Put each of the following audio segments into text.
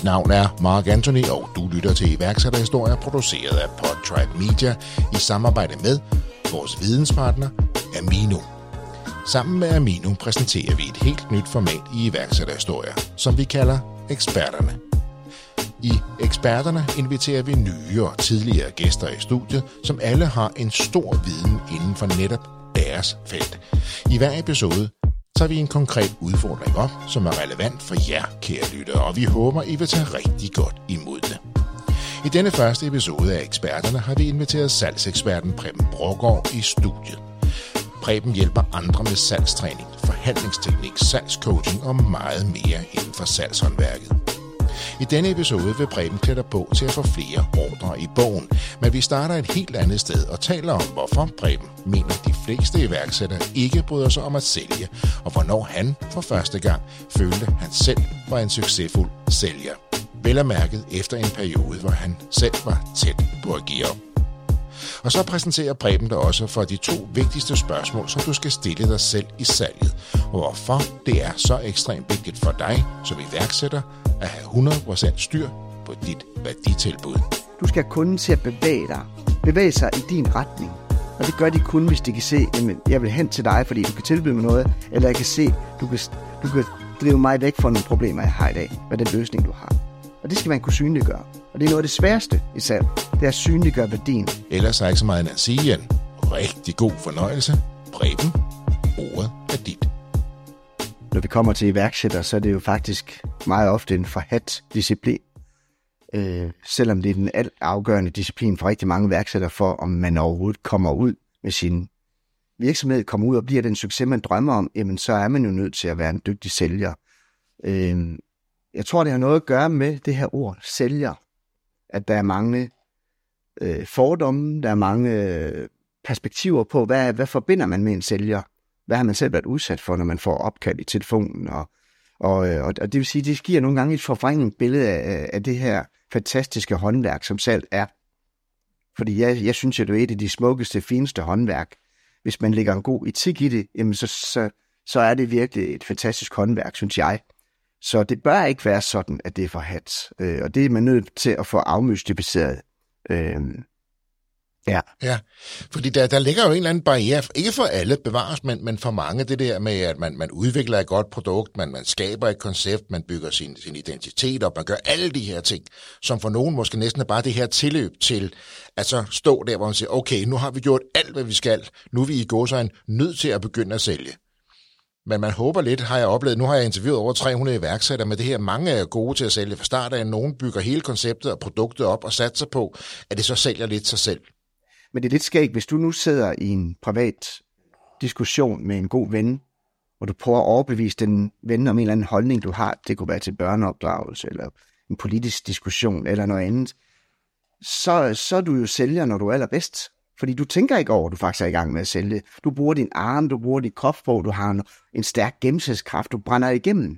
Mit navn er Mark Anthony, og du lytter til iværksætterhistorier produceret af Podtribe Media i samarbejde med vores videnspartner Amino. Sammen med Amino præsenterer vi et helt nyt format i iværksætterhistorier, som vi kalder eksperterne. I eksperterne inviterer vi nye og tidligere gæster i studiet, som alle har en stor viden inden for netop deres felt. I hver episode tager vi en konkret udfordring op, som er relevant for jer, kære lyttere, og vi håber, I vil tage rigtig godt imod det. I denne første episode af Eksperterne har vi inviteret salgseksperten Preben Brogård i studiet. Preben hjælper andre med salgstræning, forhandlingsteknik, salgscoaching og meget mere inden for salgshåndværket. I denne episode vil Preben klæde dig på til at få flere ordre i bogen, men vi starter et helt andet sted og taler om, hvorfor Preben mener, de fleste iværksættere ikke bryder sig om at sælge, og hvornår han for første gang følte, at han selv var en succesfuld sælger. Vel er mærket efter en periode, hvor han selv var tæt på at give op. Og så præsenterer Preben dig også for de to vigtigste spørgsmål, som du skal stille dig selv i salget, og hvorfor det er så ekstremt vigtigt for dig som iværksætter at have 100% styr på dit værditilbud. Du skal have kunden til at bevæge dig. Bevæge sig i din retning. Og det gør de kun, hvis de kan se, at jeg vil hen til dig, fordi du kan tilbyde mig noget, eller jeg kan se, du kan, du kan drive mig væk fra nogle problemer, jeg har i dag, med den løsning, du har. Og det skal man kunne synliggøre. Og det er noget af det sværeste i salg, det er at synliggøre værdien. Ellers er ikke så meget end at sige igen. Rigtig god fornøjelse. Preben, ordet er dit. Når vi kommer til iværksætter, så er det jo faktisk meget ofte en forhat disciplin. Øh, selvom det er den alt afgørende disciplin for rigtig mange iværksættere for, om man overhovedet kommer ud med sin virksomhed, kommer ud og bliver den succes, man drømmer om, jamen så er man jo nødt til at være en dygtig sælger. Øh, jeg tror, det har noget at gøre med det her ord, sælger. At der er mange øh, fordomme, der er mange øh, perspektiver på, hvad, hvad forbinder man med en sælger? Hvad har man selv været udsat for, når man får opkald i telefonen? Og, og, øh, og, og det vil sige, det giver nogle gange et forvrænget billede af, af det her fantastiske håndværk, som salg er. Fordi jeg, jeg synes, at det er et af de smukkeste, fineste håndværk. Hvis man lægger en god etik i det, jamen så, så, så er det virkelig et fantastisk håndværk, synes jeg. Så det bør ikke være sådan, at det er for hat. Øh, og det er man nødt til at få afmystificeret. Øh, ja. Ja, fordi der, der ligger jo en eller anden barriere, ikke for alle bevares, men, men for mange, det der med, at man, man udvikler et godt produkt, man, man skaber et koncept, man bygger sin, sin identitet op, man gør alle de her ting, som for nogen måske næsten er bare det her tilløb til at så stå der, hvor man siger, okay, nu har vi gjort alt, hvad vi skal, nu er vi i gåsøjne nødt til at begynde at sælge. Men man håber lidt, har jeg oplevet. Nu har jeg interviewet over 300 iværksættere med det her. Mange er gode til at sælge fra start af. Nogen bygger hele konceptet og produktet op og satser på, at det så sælger lidt sig selv. Men det er lidt skægt, hvis du nu sidder i en privat diskussion med en god ven, og du prøver at overbevise den ven om en eller anden holdning, du har. Det kunne være til børneopdragelse, eller en politisk diskussion, eller noget andet. Så, så er du jo sælger, når du er allerbedst. Fordi du tænker ikke over, at du faktisk er i gang med at sælge. Du bruger din arm, du bruger dit krop på, du har en, en stærk gennemsætskraft, du brænder igennem.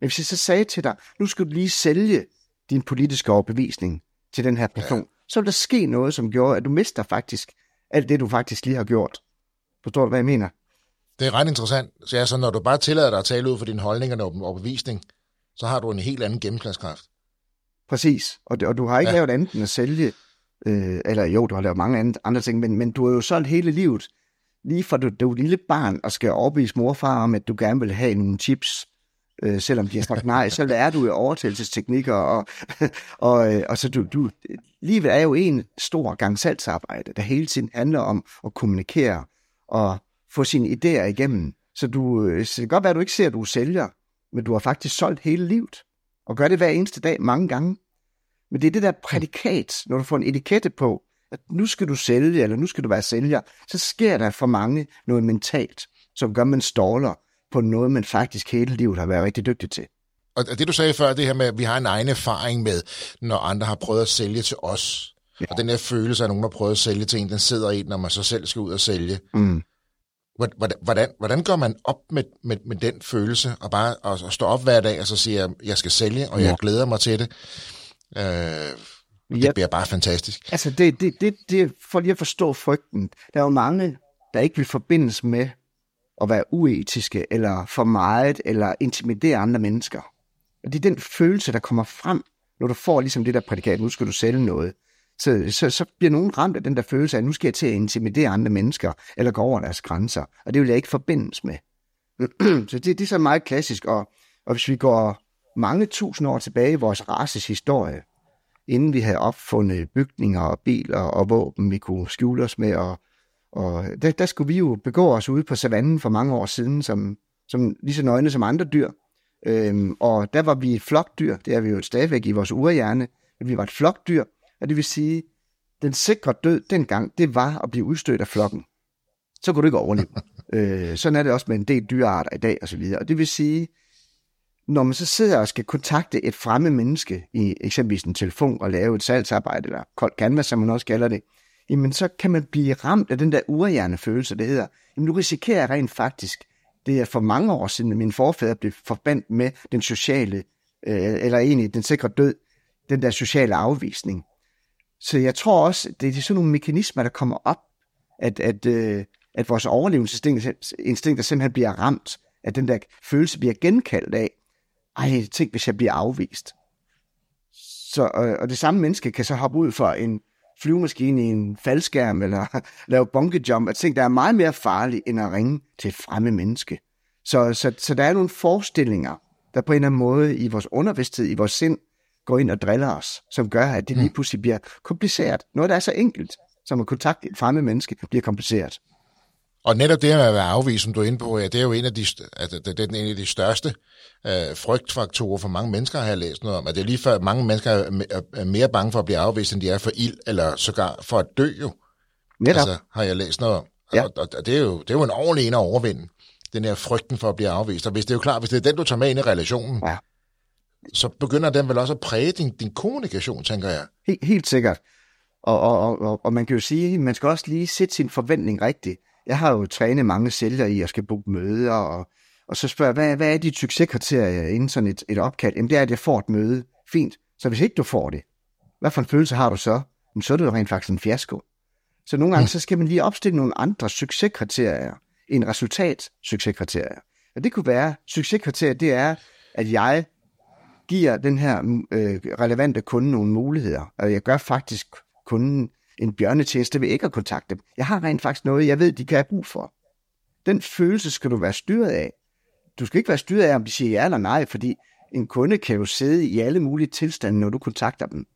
Men hvis jeg så sagde til dig, nu skal du lige sælge din politiske overbevisning til den her person, ja. så vil der ske noget, som gjorde, at du mister faktisk alt det, du faktisk lige har gjort. Forstår du, hvad jeg mener? Det er ret interessant. Så altså, når du bare tillader dig at tale ud for dine holdninger og overbevisning, så har du en helt anden gennemslagskraft. Præcis. Og, og du har ikke ja. lavet andet end at sælge Øh, eller jo, du har lavet mange andre ting, men, men du har jo solgt hele livet, lige fra du, du er lille barn, og skal overbevise morfar om, at du gerne vil have nogle chips, øh, selvom de har sagt nej, så er du jo overtagelsesteknikker, og, og, øh, og så du, du, livet er jo en stor gang salgsarbejde, der hele tiden handler om at kommunikere og få sine idéer igennem. Så, du, øh, så det kan godt være, at du ikke ser, at du sælger, men du har faktisk solgt hele livet, og gør det hver eneste dag mange gange. Men det er det der prædikat, når du får en etikette på, at nu skal du sælge, eller nu skal du være sælger, så sker der for mange noget mentalt, som gør, at man ståler på noget, man faktisk hele livet har været rigtig dygtig til. Og det du sagde før, det her med, at vi har en egen erfaring med, når andre har prøvet at sælge til os. Ja. Og den her følelse af, at nogen har prøvet at sælge til en, den sidder i, når man så selv skal ud og sælge. Mm. Hvordan, hvordan, hvordan går man op med, med, med den følelse, og bare og, og stå op hver dag, og så siger, at jeg skal sælge, og jeg glæder mig til det? Øh, det ja, bliver bare fantastisk. Altså, det, det, det, det, for lige at forstå frygten. Der er jo mange, der ikke vil forbindes med at være uetiske, eller for meget, eller intimidere andre mennesker. Og det er den følelse, der kommer frem, Når du får ligesom det der prædikat, nu skal du sælge noget, så, så, så bliver nogen ramt af den der følelse af, at nu skal jeg til at intimidere andre mennesker, eller gå over deres grænser. Og det vil jeg ikke forbindes med. så det, det er så meget klassisk, og, og hvis vi går mange tusind år tilbage i vores races historie, inden vi havde opfundet bygninger og biler og våben, vi kunne skjule os med, og, og der, der skulle vi jo begå os ude på savannen for mange år siden, som, som lige så nøgne som andre dyr. Øhm, og der var vi et flokdyr, det er vi jo stadigvæk i vores urhjerne, at vi var et flokdyr, og det vil sige, den sikre død dengang, det var at blive udstødt af flokken. Så kunne du ikke overleve. øh, sådan er det også med en del dyrearter i dag, og så videre. Og det vil sige, når man så sidder og skal kontakte et fremmed menneske i eksempelvis en telefon og lave et salgsarbejde, eller kold canvas, som man også kalder det, jamen så kan man blive ramt af den der urhjernefølelse, det hedder, jamen du risikerer rent faktisk, det er for mange år siden, at mine forfædre blev forbandt med den sociale, øh, eller egentlig den sikre død, den der sociale afvisning. Så jeg tror også, det er sådan nogle mekanismer, der kommer op, at, at, øh, at vores overlevelsesinstinkter simpelthen bliver ramt, at den der følelse bliver genkaldt af, ej, tænk hvis jeg bliver afvist. Så, og, og det samme menneske kan så hoppe ud for en flyvemaskine i en faldskærm, eller lave bungee jump, at ting, der er meget mere farligt, end at ringe til et fremmed menneske. Så, så, så der er nogle forestillinger, der på en eller anden måde i vores undervidsthed, i vores sind, går ind og driller os, som gør, at det lige mm. pludselig bliver kompliceret. Noget, der er så enkelt, som at kontakte et fremmed menneske, bliver kompliceret. Og netop det med at være afvist, som du er inde på, ja, det er jo en af de, altså, det er en af de største øh, frygtfaktorer for mange mennesker, har jeg læst noget om. At det er lige før, mange mennesker er, er mere bange for at blive afvist, end de er for ild, eller sågar for at dø jo. Netop. Altså, har jeg læst noget om. Ja. Og, og, og det, er jo, det er jo en ordentlig en at overvinde, den her frygten for at blive afvist. Og hvis det er jo klart, hvis det er den, du tager med ind i relationen, ja. så begynder den vel også at præge din, din kommunikation, tænker jeg. Helt, helt sikkert. Og, og, og, og man kan jo sige, at man skal også lige sætte sin forventning rigtigt. Jeg har jo trænet mange sælgere i at skal booke møder, og, og så spørger hvad, hvad er de succeskriterier inden sådan et, et opkald? Jamen det er, at jeg får et møde. Fint. Så hvis ikke du får det, hvad for en følelse har du så? Jamen, så er det jo rent faktisk en fiasko. Så nogle gange, mm. så skal man lige opstille nogle andre succeskriterier end resultat succeskriterier. Og det kunne være, succeskriterier, det er, at jeg giver den her øh, relevante kunde nogle muligheder, og jeg gør faktisk kunden en bjørnetjeneste ved ikke at kontakte dem. Jeg har rent faktisk noget, jeg ved, de kan have brug for. Den følelse skal du være styret af. Du skal ikke være styret af, om de siger ja eller nej, fordi en kunde kan jo sidde i alle mulige tilstande, når du kontakter dem,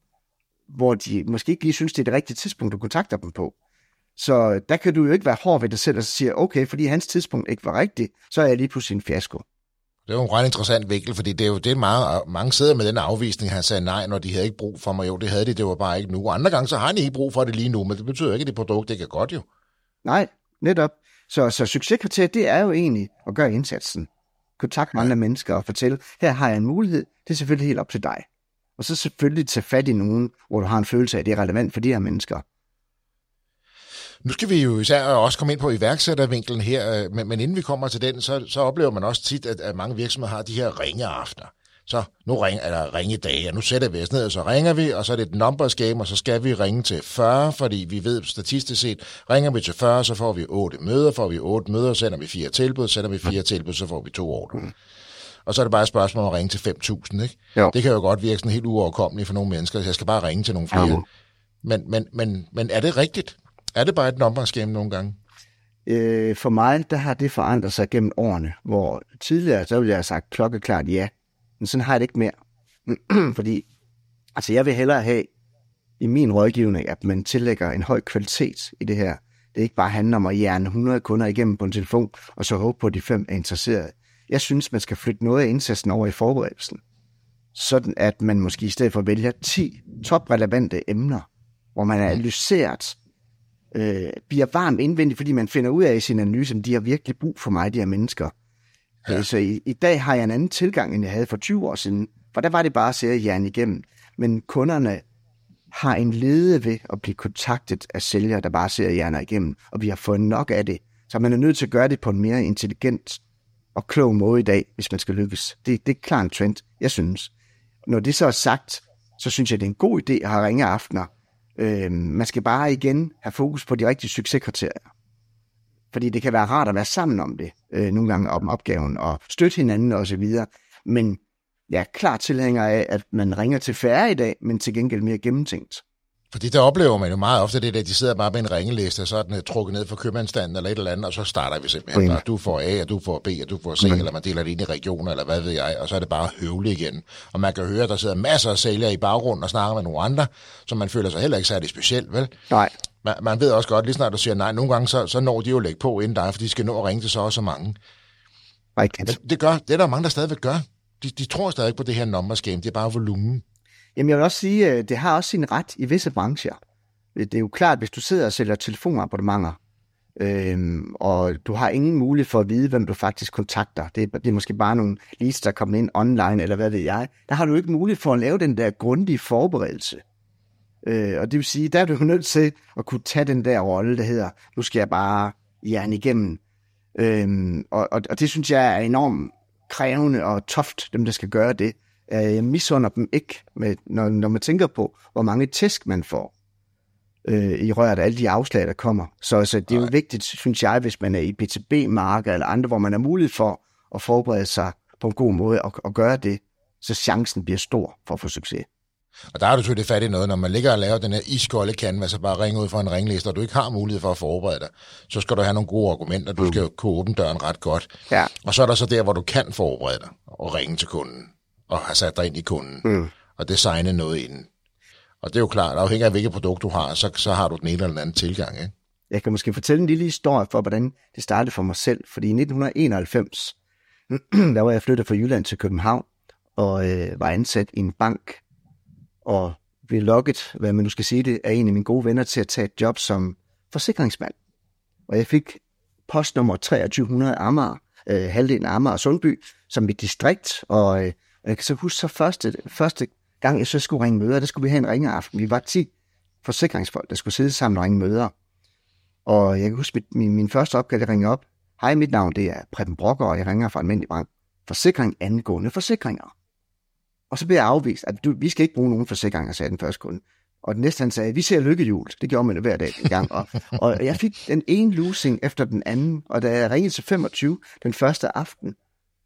hvor de måske ikke lige synes, det er det rigtige tidspunkt, du kontakter dem på. Så der kan du jo ikke være hård ved dig selv og sige, okay, fordi hans tidspunkt ikke var rigtigt, så er jeg lige pludselig en fiasko. Det er jo en ret interessant vinkel, fordi det er jo det meget, mange sidder med den afvisning, han sagde nej, når de havde ikke brug for mig. Jo, det havde de, det var bare ikke nu. Andre gange, så har de ikke brug for det lige nu, men det betyder ikke, at det produkt det kan godt jo. Nej, netop. Så, så succeskriteriet, det er jo egentlig at gøre indsatsen. Kontakt med ja. andre mennesker og fortælle, her har jeg en mulighed, det er selvfølgelig helt op til dig. Og så selvfølgelig tage fat i nogen, hvor du har en følelse af, at det er relevant for de her mennesker. Nu skal vi jo især også komme ind på iværksættervinkelen her, øh, men, men inden vi kommer til den, så, så oplever man også tit, at, at mange virksomheder har de her ringeaftener. Så nu ringer, eller ringedage, og nu sætter vi os ned, og så ringer vi, og så er det et numbers game, og så skal vi ringe til 40, fordi vi ved statistisk set, ringer vi til 40, så får vi 8 møder, får vi 8 møder, sender vi fire tilbud, sender vi fire tilbud, så får vi to ordre. Mm. Og så er det bare et spørgsmål om at ringe til 5.000, ikke? Jo. Det kan jo godt virke sådan helt uoverkommeligt for nogle mennesker, så jeg skal bare ringe til nogle flere. Men, men, men, men er det rigtigt? Er det bare et numbers nogle gange? Øh, for mig, der har det forandret sig gennem årene, hvor tidligere, så ville jeg have sagt klokkeklart ja, men sådan har jeg det ikke mere. Fordi, altså jeg vil hellere have i min rådgivning, at man tillægger en høj kvalitet i det her. Det er ikke bare handler om at hjerne 100 kunder igennem på en telefon, og så håbe på, at de fem er interesserede. Jeg synes, man skal flytte noget af indsatsen over i forberedelsen. Sådan at man måske i stedet for vælger 10 toprelevante emner, hvor man har analyseret øh, bliver varm indvendigt, fordi man finder ud af i sin analyse, at de har virkelig brug for mig, de her mennesker. Ja. Øh, så i, i dag har jeg en anden tilgang, end jeg havde for 20 år siden, for der var det bare at sætte jern igennem. Men kunderne har en lede ved at blive kontaktet af sælgere, der bare ser hjerner igennem, og vi har fået nok af det. Så man er nødt til at gøre det på en mere intelligent og klog måde i dag, hvis man skal lykkes. Det, det er klart en trend, jeg synes. Når det så er sagt, så synes jeg, det er en god idé at have ringe aftener, Øh, man skal bare igen have fokus på de rigtige succeskriterier. Fordi det kan være rart at være sammen om det, øh, nogle gange om opgaven, og støtte hinanden og så videre. Men jeg er klart tilhænger af, at man ringer til færre i dag, men til gengæld mere gennemtænkt. Fordi der oplever man jo meget ofte det, at de sidder bare med en ringeliste, og så er den øh, trukket ned fra købmandstanden eller et eller andet, og så starter vi simpelthen bare, du får A, og du får B, og du får C, mm. eller man deler det ind i regioner, eller hvad ved jeg, og så er det bare høvle igen. Og man kan høre, at der sidder masser af sælgere i baggrunden og snakker med nogle andre, så man føler sig heller ikke særlig specielt, vel? Nej. Man, man ved også godt, lige snart du siger nej, nogle gange så, så når de jo lægge på inden dig, for de skal nå at ringe til så og så mange. Rigtigt. Det, det, gør, det er der mange, der stadigvæk gør. De, de tror stadig på det her numbers game, det er bare volumen. Jamen jeg vil også sige, at det har også sin ret i visse brancher. Øh, det er jo klart, hvis du sidder og sælger telefonabonnementer, øhm, og du har ingen mulighed for at vide, hvem du faktisk kontakter. Det er, det er måske bare nogle leads, der kommer ind online, eller hvad ved jeg. Der har du ikke mulighed for at lave den der grundige forberedelse. Øh, og det vil sige, der er du nødt til at kunne tage den der rolle, der hedder, nu skal jeg bare jern igennem. Øhm, og, og, og det synes jeg er enormt krævende og toft, dem der skal gøre det. Jeg misunder dem ikke, med, når, når man tænker på, hvor mange tæsk man får øh, i røret af alle de afslag, der kommer. Så, så det er jo vigtigt, synes jeg, hvis man er i BTB-marker eller andre, hvor man har mulighed for at forberede sig på en god måde og, og gøre det, så chancen bliver stor for at få succes. Og der er du selvfølgelig fat i noget, når man ligger og laver den her iskolde canvas så bare ringer ud fra en ringliste, og du ikke har mulighed for at forberede dig, så skal du have nogle gode argumenter, du mm. skal kunne åbne døren ret godt. Ja. Og så er der så der, hvor du kan forberede dig og ringe til kunden, og have sat dig ind i kunden, mm. og designe noget inden. Og det er jo klart, afhængig af hvilket produkt du har, så, så har du den ene eller den anden tilgang. Ikke? Jeg kan måske fortælle en lille historie for, hvordan det startede for mig selv. Fordi i 1991, der var jeg flyttet fra Jylland til København, og øh, var ansat i en bank, og blev lukket, hvad man nu skal sige det, af en af mine gode venner til at tage et job som forsikringsmand. Og jeg fik postnummer 2300 Amager, øh, halvdelen af Amager og Sundby, som mit distrikt, og øh, jeg kan så huske så første, første gang jeg så skulle ringe møder, der skulle vi have en ringeaften. Vi var 10 forsikringsfolk, der skulle sidde sammen og ringe møder. Og jeg kan huske, min, min, min første opgave, at ringe op. Hej, mit navn det er Preben Brokker, og jeg ringer fra Almindelig Bank. Forsikring angående forsikringer. Og så blev jeg afvist, at du, vi skal ikke bruge nogen forsikringer, sagde den første kunde. Og den næste han sagde, vi ser lykkehjul. Det gjorde man hver dag en gang. Og, og jeg fik den ene losing efter den anden, og da jeg ringede til 25 den første aften,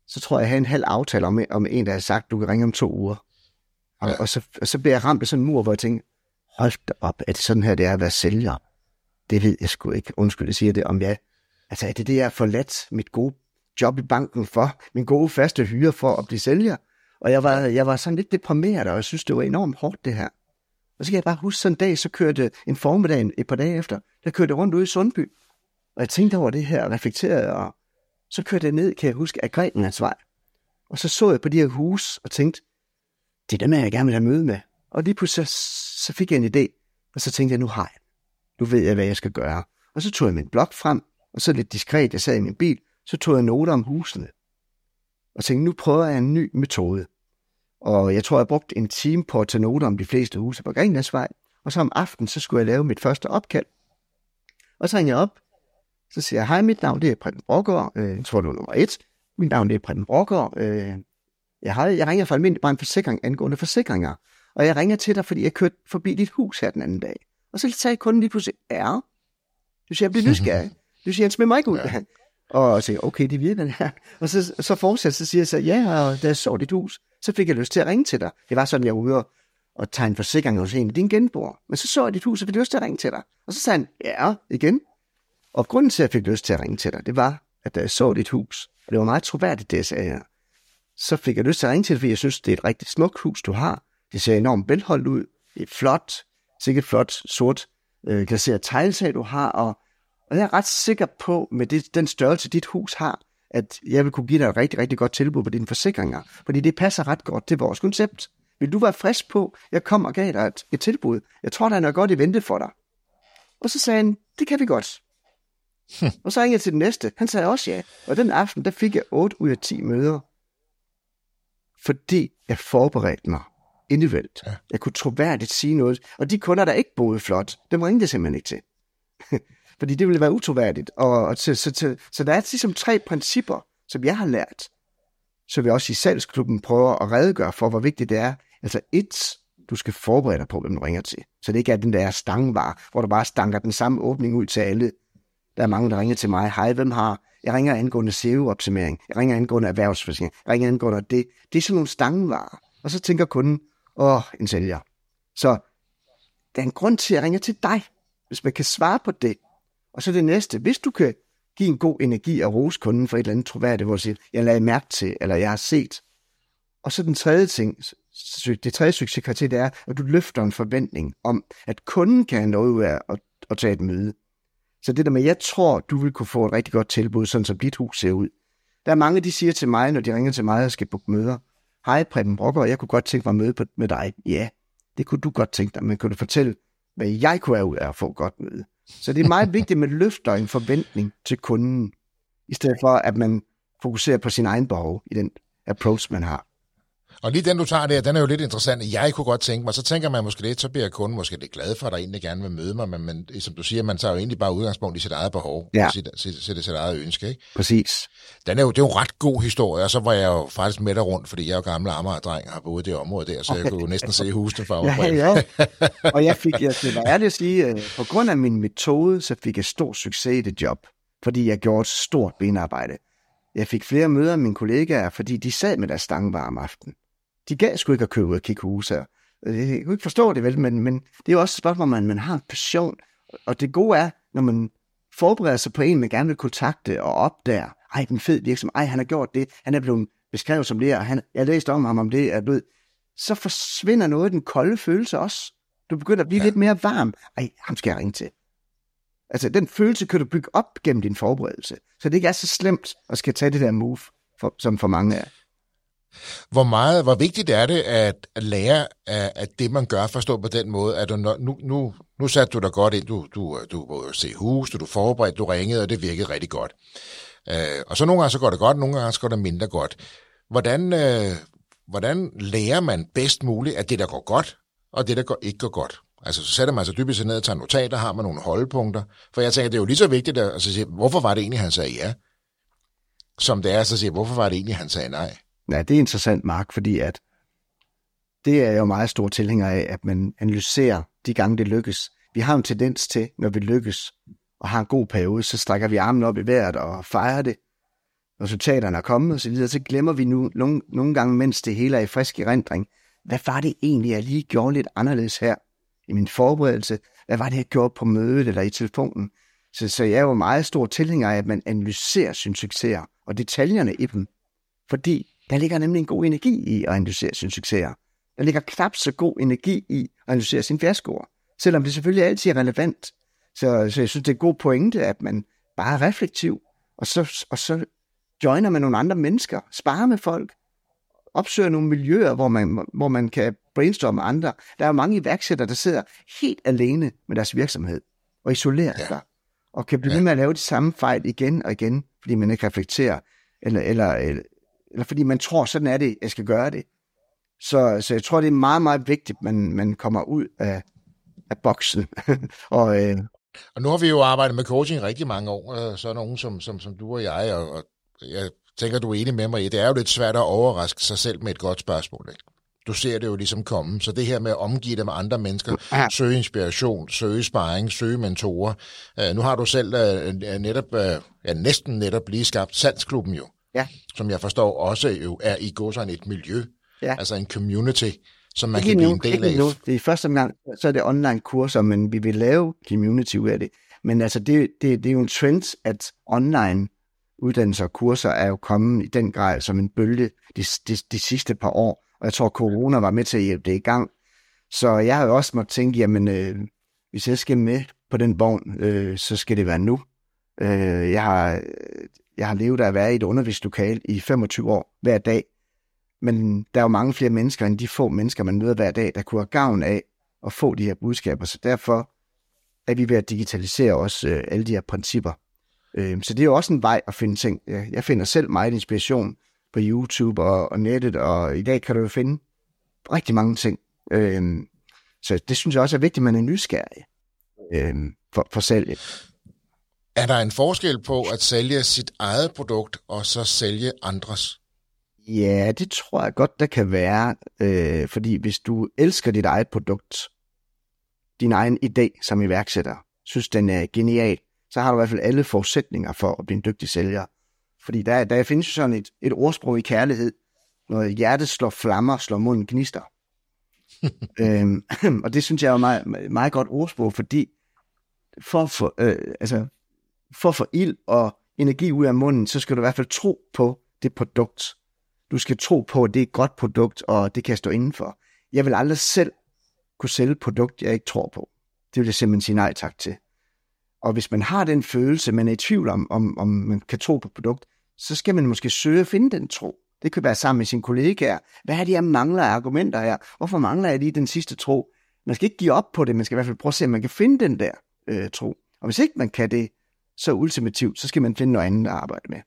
så tror jeg, jeg havde en halv aftale om, om en, der havde sagt, du kan ringe om to uger. Og, ja. og, så, og så blev jeg ramt af sådan en mur, hvor jeg tænkte, hold da op, er det sådan her, det er at være sælger? Det ved jeg sgu ikke. Undskyld, jeg siger det om jeg. Altså, er det det, jeg har forladt mit gode job i banken for? Min gode faste hyre for at blive sælger? Og jeg var, jeg var sådan lidt deprimeret, og jeg synes, det var enormt hårdt, det her. Og så kan jeg bare huske sådan en dag, så kørte en formiddag et par dage efter, der kørte rundt ude i Sundby. Og jeg tænkte over det her, og reflekterede, og så kørte jeg ned, kan jeg huske, af Grækenlands vej. Og så så jeg på de her huse og tænkte, det er dem, jeg gerne vil have møde med. Og lige pludselig så, så fik jeg en idé, og så tænkte jeg, nu har jeg Nu ved jeg, hvad jeg skal gøre. Og så tog jeg min blok frem, og så lidt diskret, jeg sad i min bil, så tog jeg noter om husene. Og tænkte, nu prøver jeg en ny metode. Og jeg tror, jeg brugte en time på at tage noter om de fleste huse på Grenlandsvej. Og så om aftenen, så skulle jeg lave mit første opkald. Og så ringer jeg op, så siger jeg, hej, mit navn det er Preben Brogaard, øh, jeg tror, det var nummer et. Mit navn det er Preben Brogaard, øh, jeg, har, jeg ringer for almindelig bare en forsikring angående forsikringer. Og jeg ringer til dig, fordi jeg kørte forbi dit hus her den anden dag. Og så sagde kunden lige pludselig, ja. Du siger, jeg bliver nysgerrig. Du siger, han smider mig ikke ud. Ja. Og så siger okay, det virker den her. Og så, så fortsætter så siger jeg så, ja, og da jeg så dit hus, så fik jeg lyst til at ringe til dig. Det var sådan, jeg var ude og tegne forsikring hos en af dine genboer. Men så så jeg dit hus, og fik lyst til at ringe til dig. Og så sagde han, ja, igen. Og grunden til, at jeg fik lyst til at ringe til dig, det var, at da jeg så dit hus, og det var meget troværdigt, det jeg sagde, så fik jeg lyst til at ringe til dig, fordi jeg synes, det er et rigtig smukt hus, du har. Det ser enormt velholdt ud. Det er flot, sikkert flot, sort, øh, glaseret teglsag, du har, og, og jeg er ret sikker på, med det, den størrelse, dit hus har, at jeg vil kunne give dig et rigtig, rigtig godt tilbud på dine forsikringer, fordi det passer ret godt til vores koncept. Vil du være frisk på, jeg kommer og gav dig et, et tilbud. Jeg tror, der er noget godt i vente for dig. Og så sagde han, det kan vi godt. og så ringede jeg til den næste. Han sagde også ja. Og den aften, der fik jeg 8 ud af 10 møder fordi jeg forberedte mig individuelt. Ja. Jeg kunne troværdigt sige noget. Og de kunder, der ikke boede flot, dem ringte jeg simpelthen ikke til. fordi det ville være utroværdigt. Og, og så, så, så, så der er ligesom tre principper, som jeg har lært, så vi også i salgsklubben prøver at redegøre for, hvor vigtigt det er. Altså et, du skal forberede dig på, hvem du ringer til. Så det ikke er den der stangvar, hvor du bare stanker den samme åbning ud til alle. Der er mange, der ringer til mig. Hej, hvem har Jeg ringer angående SEO-optimering. Jeg ringer angående erhvervsforsikring. Jeg ringer angående det. Det er sådan nogle stangevarer. Og så tænker kunden, åh, en sælger. Så der er en grund til, at jeg ringer til dig, hvis man kan svare på det. Og så det næste, hvis du kan give en god energi og rose kunden for et eller andet troværdigt, hvor du siger, jeg lagde mærke til, eller jeg har set. Og så den tredje ting, det tredje succeskriterie, det er, at du løfter en forventning om, at kunden kan have noget ud af at, at tage et møde. Så det der med, jeg tror, du vil kunne få et rigtig godt tilbud, sådan som dit hus ser ud. Der er mange, de siger til mig, når de ringer til mig og skal på møder, hej Preben Brokker, jeg kunne godt tænke mig at møde på, med dig. Ja, det kunne du godt tænke dig, men kunne du fortælle, hvad jeg kunne have ud af at få et godt møde? Så det er meget vigtigt med løfter en forventning til kunden, i stedet for at man fokuserer på sin egen behov i den approach, man har. Og lige den, du tager der, den er jo lidt interessant. Jeg kunne godt tænke mig, så tænker man måske lidt, så bliver kunden måske lidt glad for, at der egentlig gerne vil møde mig, men, men som du siger, man tager jo egentlig bare udgangspunkt i sit eget behov, ja. sit, sit, sit, sit eget ønske. Ikke? Præcis. Den er jo, det er jo en ret god historie, og så var jeg jo faktisk med der rundt, fordi jeg er jo gammel Amager-dreng og har boet i det område der, så jeg kunne jo næsten se husene mig. Ja, ja. Og jeg fik, jeg skal være ærlig at sige, øh, på grund af min metode, så fik jeg stor succes i det job, fordi jeg gjorde et stort benarbejde. Jeg fik flere møder med mine kollegaer, fordi de sad med deres stangvar om aftenen de gav sgu ikke at købe kigge hus her. Jeg kunne ikke forstå det vel, men, men det er jo også et spørgsmål, om man, man har en passion. Og det gode er, når man forbereder sig på en, man gerne vil kontakte og opdager, ej, den fed virksomhed, ej, han har gjort det, han er blevet beskrevet som det, og han, jeg læste om ham om det, at ved, så forsvinder noget af den kolde følelse også. Du begynder at blive ja. lidt mere varm. Ej, ham skal jeg ringe til. Altså, den følelse kan du bygge op gennem din forberedelse. Så det ikke er så slemt at skal tage det der move, for, som for mange er. Hvor meget, hvor vigtigt er det at, at lære af, at det, man gør, forstå på den måde, at du, nu, nu, nu satte du dig godt ind, du, du, du var se hus, du, du forberedte, du ringede, og det virkede rigtig godt. Øh, og så nogle gange så går det godt, nogle gange så går det mindre godt. Hvordan, øh, hvordan lærer man bedst muligt, at det, der går godt, og det, der går, ikke går godt? Altså, så sætter man sig dybest ned og tager notater, har man nogle holdepunkter. For jeg tænker, det er jo lige så vigtigt at altså, sige, hvorfor var det egentlig, han sagde ja? Som det er, så sige, hvorfor var det egentlig, han sagde nej? Ja, det er interessant, Mark, fordi at det er jo meget stor tilhænger af, at man analyserer de gange, det lykkes. Vi har en tendens til, når vi lykkes og har en god periode, så strækker vi armen op i vejret og fejrer det. Resultaterne er kommet og så videre, så glemmer vi nu nogle, nogle gange, mens det hele er i frisk erindring, hvad var det egentlig, jeg lige gjorde lidt anderledes her i min forberedelse? Hvad var det, jeg gjorde på mødet eller i telefonen? Så, så jeg er jo meget stor tilhænger af, at man analyserer sine succeser og detaljerne i dem. Fordi der ligger nemlig en god energi i at analysere sine succeser. Der ligger knap så god energi i at analysere sine fiaskoer. Selvom det selvfølgelig altid er relevant. Så, så jeg synes, det er en god pointe, at man bare er reflektiv, og så, og så joiner med nogle andre mennesker, sparer med folk, opsøger nogle miljøer, hvor man, hvor man kan brainstorme andre. Der er jo mange iværksættere, der sidder helt alene med deres virksomhed og isolerer ja. sig, og kan blive ja. med at lave de samme fejl igen og igen, fordi man ikke reflekterer, eller, eller, eller fordi man tror, sådan er det, jeg skal gøre det. Så, så jeg tror, det er meget, meget vigtigt, at man, man kommer ud af, af boksen. og, øh, og nu har vi jo arbejdet med coaching rigtig mange år, så er nogen som, som, som du og jeg, og, og jeg tænker, du er enig med mig i, det er jo lidt svært at overraske sig selv med et godt spørgsmål. Ikke? Du ser det jo ligesom komme. Så det her med at omgive dig med andre mennesker, ja. søge inspiration, søge sparring, søge mentorer. Uh, nu har du selv uh, netop, uh, ja, næsten netop lige skabt Salgsklubben jo ja. som jeg forstår også jo er i godsøjne et miljø, ja. altså en community, som man ikke kan blive en del af. Nu. Det er første omgang, så er det online kurser, men vi vil lave community ud af det. Men altså, det, det, det er jo en trend, at online uddannelser og kurser er jo kommet i den grad som en bølge de, de, de sidste par år. Og jeg tror, corona var med til at hjælpe det i gang. Så jeg har jo også måttet tænke, jamen, øh, hvis jeg skal med på den vogn, øh, så skal det være nu. Øh, jeg har jeg har levet af at være i et undervisningslokale i 25 år hver dag. Men der er jo mange flere mennesker end de få mennesker, man møder hver dag, der kunne have gavn af at få de her budskaber. Så derfor er vi ved at digitalisere også øh, alle de her principper. Øh, så det er jo også en vej at finde ting. Jeg finder selv meget inspiration på YouTube og, og nettet, og i dag kan du jo finde rigtig mange ting. Øh, så det synes jeg også er vigtigt, at man er nysgerrig øh, for, for salget. Er der en forskel på at sælge sit eget produkt og så sælge andres? Ja, det tror jeg godt, der kan være. Øh, fordi hvis du elsker dit eget produkt, din egen idé som iværksætter, synes den er genial, så har du i hvert fald alle forudsætninger for at blive en dygtig sælger. Fordi der, der findes jo sådan et, et ordsprog i kærlighed. Når hjertet slår flammer, slår munden gnister. øhm, og det synes jeg er meget, meget godt ordsprog, fordi for få, øh, altså, for at få ild og energi ud af munden, så skal du i hvert fald tro på det produkt. Du skal tro på, at det er et godt produkt, og det kan jeg stå indenfor. Jeg vil aldrig selv kunne sælge et produkt, jeg ikke tror på. Det vil jeg simpelthen sige nej tak til. Og hvis man har den følelse, man er i tvivl om, om, om man kan tro på produkt, så skal man måske søge at finde den tro. Det kan være sammen med sine kollegaer. Hvad er det, jeg mangler af argumenter her? Hvorfor mangler jeg lige den sidste tro? Man skal ikke give op på det, man skal i hvert fald prøve at se, om man kan finde den der øh, tro. Og hvis ikke man kan det, så ultimativt, så skal man finde noget andet at arbejde med.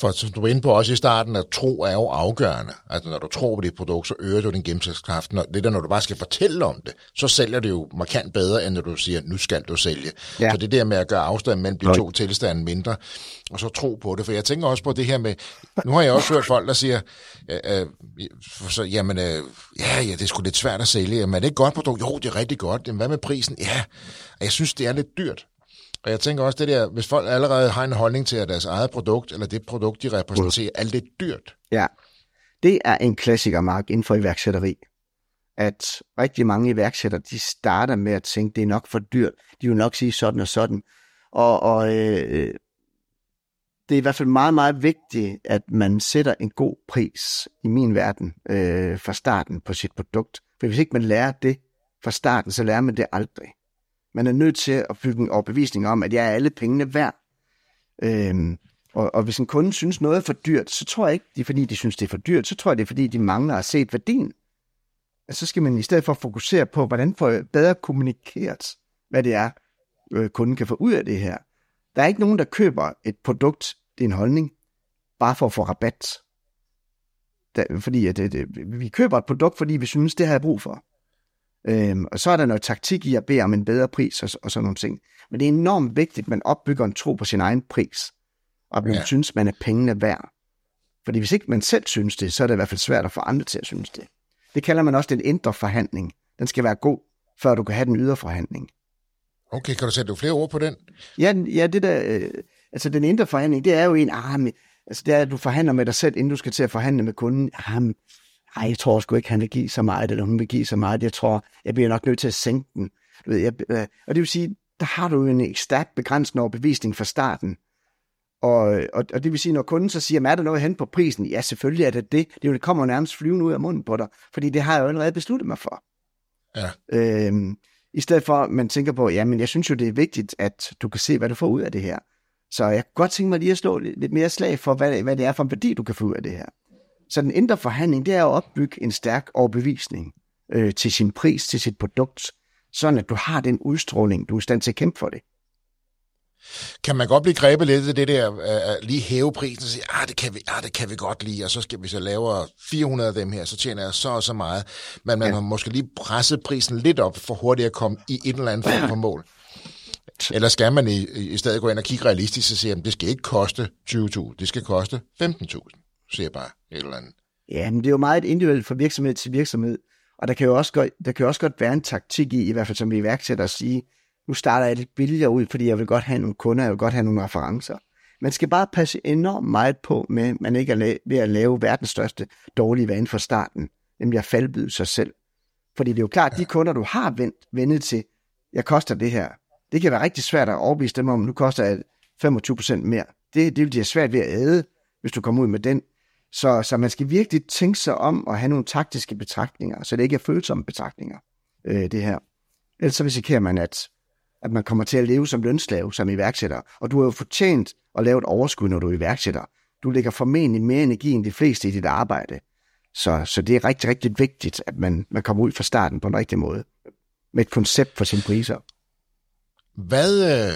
For som du var inde på også i starten, at tro er jo afgørende. Altså når du tror på dit produkt, så øger du din gennemslagskraft. Når, det der, når du bare skal fortælle om det, så sælger det jo markant bedre, end når du siger, nu skal du sælge. Ja. Så det der med at gøre afstanden mellem de to tilstande mindre, og så tro på det. For jeg tænker også på det her med, nu har jeg også hørt folk, der siger, øh, øh, så, jamen, øh, ja, ja, det er sgu lidt svært at sælge. Men er det ikke godt produkt? Jo, det er rigtig godt. Jamen, hvad med prisen? Ja, jeg synes, det er lidt dyrt. Og jeg tænker også det der, hvis folk allerede har en holdning til, at deres eget produkt, eller det produkt, de repræsenterer, er lidt dyrt. Ja, det er en klassiker, Mark, inden for iværksætteri. At rigtig mange iværksættere, de starter med at tænke, det er nok for dyrt. De vil nok sige sådan og sådan. Og, og øh, det er i hvert fald meget, meget vigtigt, at man sætter en god pris i min verden øh, fra starten på sit produkt. For hvis ikke man lærer det fra starten, så lærer man det aldrig. Man er nødt til at bygge en overbevisning om, at jeg er alle pengene værd. Øhm, og, og hvis en kunde synes noget er for dyrt, så tror jeg ikke, det er fordi, de synes, det er for dyrt. Så tror jeg, det er fordi, de mangler at se værdien. Altså, så skal man i stedet for fokusere på, hvordan får jeg bedre kommunikeret, hvad det er, øh, kunden kan få ud af det her. Der er ikke nogen, der køber et produkt, det er en holdning, bare for at få rabat. Der, fordi at, det, vi køber et produkt, fordi vi synes, det har jeg brug for. Øhm, og så er der noget taktik i at bede om en bedre pris og, og sådan nogle ting. Men det er enormt vigtigt, at man opbygger en tro på sin egen pris, og at man ja. synes, man er pengene værd. Fordi hvis ikke man selv synes det, så er det i hvert fald svært at få andre til at synes det. Det kalder man også den indre forhandling. Den skal være god, før du kan have den ydre forhandling. Okay, kan du sætte flere ord på den? Ja, ja det der, øh, altså den indre forhandling, det er jo en, ah, men, altså det er, at du forhandler med dig selv, inden du skal til at forhandle med kunden. Ah, men, ej, jeg tror sgu ikke, han vil give så meget, eller hun vil give så meget. Jeg tror, jeg bliver nok nødt til at sænke den. Du ved, jeg, øh, og det vil sige, der har du en stærk begrænsende overbevisning fra starten. Og, og, og det vil sige, når kunden så siger, er der noget hen på prisen? Ja, selvfølgelig er det det. Det, det kommer nærmest flyvende ud af munden på dig, fordi det har jeg jo allerede besluttet mig for. Ja. Øhm, I stedet for, at man tænker på, jamen jeg synes jo, det er vigtigt, at du kan se, hvad du får ud af det her. Så jeg kunne godt tænke mig lige at slå lidt mere slag for, hvad, hvad det er for en værdi, du kan få ud af det her. Så den indre forhandling, det er at opbygge en stærk overbevisning øh, til sin pris, til sit produkt, sådan at du har den udstråling, du er i stand til at kæmpe for det. Kan man godt blive grebet lidt af det der, uh, lige hæve prisen og sige, ah det, kan vi, ah, det kan vi godt lide, og så skal vi så lave 400 af dem her, så tjener jeg så og så meget. Men man ja. har måske lige presset prisen lidt op, for hurtigt at komme i et eller andet form for mål. Eller skal man i, i stedet gå ind og kigge realistisk og sige, at det skal ikke koste 20.000, det skal koste 15.000 siger bare et eller andet. Ja, men det er jo meget individuelt fra virksomhed til virksomhed. Og der kan jo også godt, der kan jo også godt være en taktik i, i hvert fald som vi iværksætter at sige, nu starter jeg lidt billigere ud, fordi jeg vil godt have nogle kunder, jeg vil godt have nogle referencer. Man skal bare passe enormt meget på med, at man ikke er ved at lave verdens største dårlige vane fra starten, nemlig at faldbyde sig selv. Fordi det er jo klart, at de kunder, du har vendt, vendet til, jeg koster det her, det kan være rigtig svært at overbevise dem om, nu koster jeg 25% mere. Det, det vil de have svært ved at æde, hvis du kommer ud med den. Så, så man skal virkelig tænke sig om at have nogle taktiske betragtninger, så det ikke er følsomme betragtninger, øh, det her. Ellers så risikerer man, at, at man kommer til at leve som lønslave, som iværksætter. Og du har jo fortjent at lave et overskud, når du er iværksætter. Du lægger formentlig mere energi end de fleste i dit arbejde. Så, så det er rigtig, rigtig vigtigt, at man, man kommer ud fra starten på en rigtig måde. Med et koncept for sine priser. Hvad øh,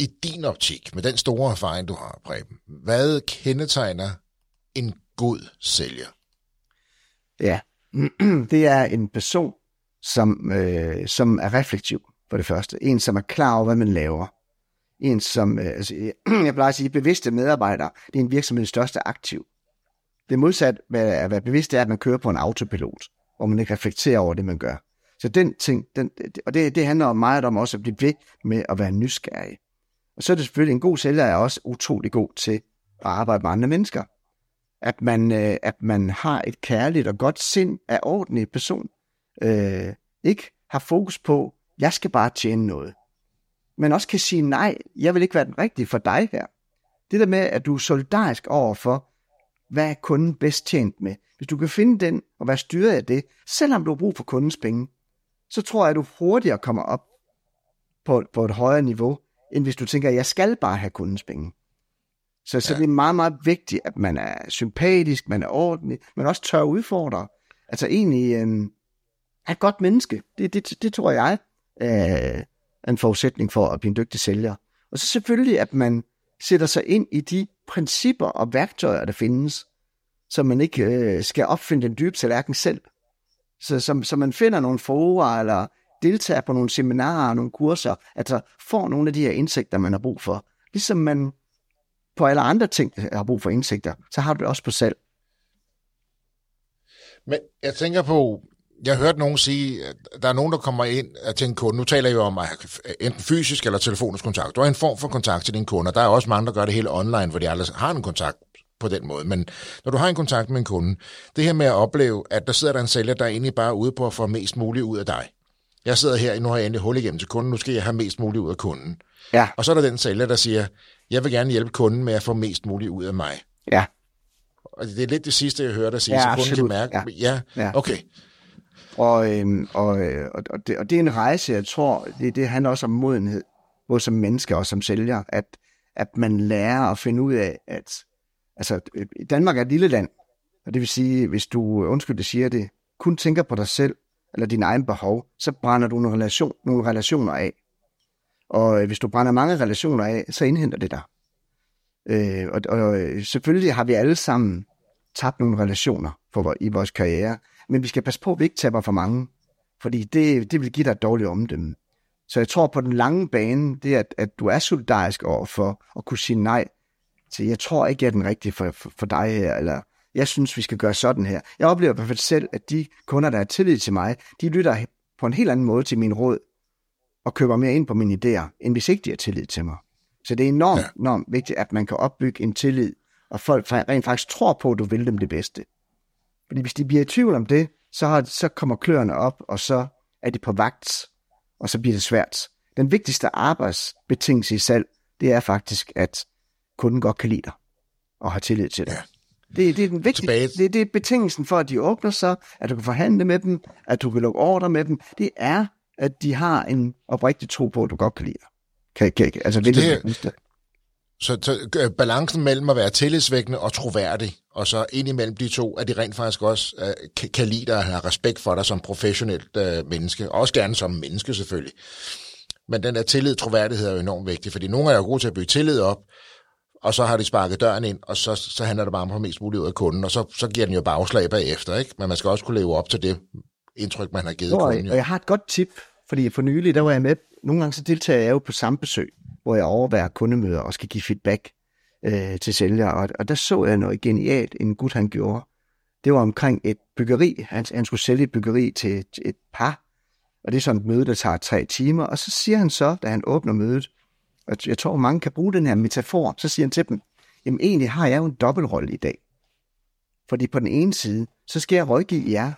i din optik, med den store erfaring, du har, Preben, hvad kendetegner en god sælger? Ja, det er en person, som, øh, som er reflektiv, for det første. En, som er klar over, hvad man laver. En, som, øh, altså, jeg plejer at sige, bevidste medarbejdere, det er en virksomheds største aktiv. Det modsat at være bevidst er, at man kører på en autopilot, hvor man ikke reflekterer over det, man gør. Så den ting, den, og det, det handler meget om også at blive ved med at være nysgerrig. Og så er det selvfølgelig, en god sælger er også utrolig god til at arbejde med andre mennesker. At man, øh, at man har et kærligt og godt sind af ordentlig person. Øh, ikke har fokus på, jeg skal bare tjene noget. Men også kan sige, nej, jeg vil ikke være den rigtige for dig her. Det der med, at du er solidarisk over for, hvad er kunden bedst tjent med. Hvis du kan finde den og være styret af det, selvom du har brug for kundens penge, så tror jeg, at du hurtigere kommer op på, på et højere niveau, end hvis du tænker, at jeg skal bare have kundens penge. Så, så ja. det er meget, meget vigtigt, at man er sympatisk, man er ordentlig, men også tør udfordre. Altså egentlig øh, er et godt menneske. Det, det, det tror jeg er en forudsætning for at blive en dygtig sælger. Og så selvfølgelig, at man sætter sig ind i de principper og værktøjer, der findes, så man ikke øh, skal opfinde den dybe tallerken selv. Så, så, så man finder nogle forer, eller deltager på nogle seminarer, nogle kurser, altså får nogle af de her indsigter, man har brug for. Ligesom man på alle andre ting øh, har brug for indsigter, så har du det også på salg. Men jeg tænker på, jeg hørte nogen sige, at der er nogen, der kommer ind øh, til en kunde. Nu taler jeg jo om at have øh, enten fysisk eller telefonisk kontakt. Du har en form for kontakt til din kunde, der er også mange, der gør det helt online, hvor de aldrig har en kontakt på den måde. Men når du har en kontakt med en kunde, det her med at opleve, at der sidder der en sælger, der er egentlig bare ude på at få mest muligt ud af dig. Jeg sidder her, nu har jeg endelig hul igennem til kunden, nu skal jeg have mest muligt ud af kunden. Ja. Og så er der den sælger, der siger, jeg vil gerne hjælpe kunden med at få mest muligt ud af mig. Ja. Og det er lidt det sidste, jeg hører dig sige, ja, så kunden kan mærke, ja. ja, okay. Og, øhm, og, øh, og, og, det, og det er en rejse, jeg tror, det, det handler også om modenhed, både som menneske og som sælger, at, at man lærer at finde ud af, at altså, Danmark er et lille land, og det vil sige, hvis du, undskyld, det siger det, kun tænker på dig selv, eller dine egne behov, så brænder du nogle, relation, nogle relationer af. Og øh, hvis du brænder mange relationer af, så indhenter det dig. Øh, og, og øh, selvfølgelig har vi alle sammen tabt nogle relationer for, i vores karriere, men vi skal passe på, at vi ikke taber for mange, fordi det, det vil give dig et dårligt omdømme. Så jeg tror på den lange bane, det er, at, at du er solidarisk over for at kunne sige nej til, jeg tror ikke, jeg er den rigtige for, for, for dig her, eller jeg synes, vi skal gøre sådan her. Jeg oplever i hvert fald selv, at de kunder, der er tillid til mig, de lytter på en helt anden måde til min råd, og køber mere ind på mine idéer, end hvis ikke de har tillid til mig. Så det er enormt, ja. enormt vigtigt, at man kan opbygge en tillid, og folk rent faktisk tror på, at du vil dem det bedste. Fordi hvis de bliver i tvivl om det, så, har, så kommer kløerne op, og så er de på vagt, og så bliver det svært. Den vigtigste arbejdsbetingelse i salg, det er faktisk, at kunden godt kan lide dig, og har tillid til dig. Ja. Det, det, er den vigtige, det, det er betingelsen for, at de åbner sig, at du kan forhandle med dem, at du kan lukke ordre med dem. Det er, at de har en oprigtig tro på, at du godt kan lide dig. Kan, kan, altså, vil det, det, så, så øh, balancen mellem at være tillidsvækkende og troværdig, og så ind imellem de to, at de rent faktisk også uh, kan, kan lide dig og have respekt for dig som professionelt uh, menneske, og også gerne som menneske selvfølgelig. Men den der tillid, troværdighed er jo enormt vigtig, fordi nogle er jo gode til at bygge tillid op, og så har de sparket døren ind, og så, så handler det bare om at få mest muligt ud af kunden, og så, så giver den jo bare afslag bagefter, ikke? Men man skal også kunne leve op til det indtryk, man har givet Nå, kunden. Jo. Og jeg har et godt tip, fordi for nylig, der var jeg med, nogle gange så deltager jeg jo på samme besøg, hvor jeg overværer kundemøder og skal give feedback øh, til sælger. Og, og der så jeg noget genialt, en gut han gjorde. Det var omkring et byggeri. Han, han skulle sælge et byggeri til et, et par. Og det er sådan et møde, der tager tre timer. Og så siger han så, da han åbner mødet, og jeg tror, mange kan bruge den her metafor, så siger han til dem, jamen egentlig har jeg jo en dobbeltrolle i dag. Fordi på den ene side, så skal jeg rådgive jer,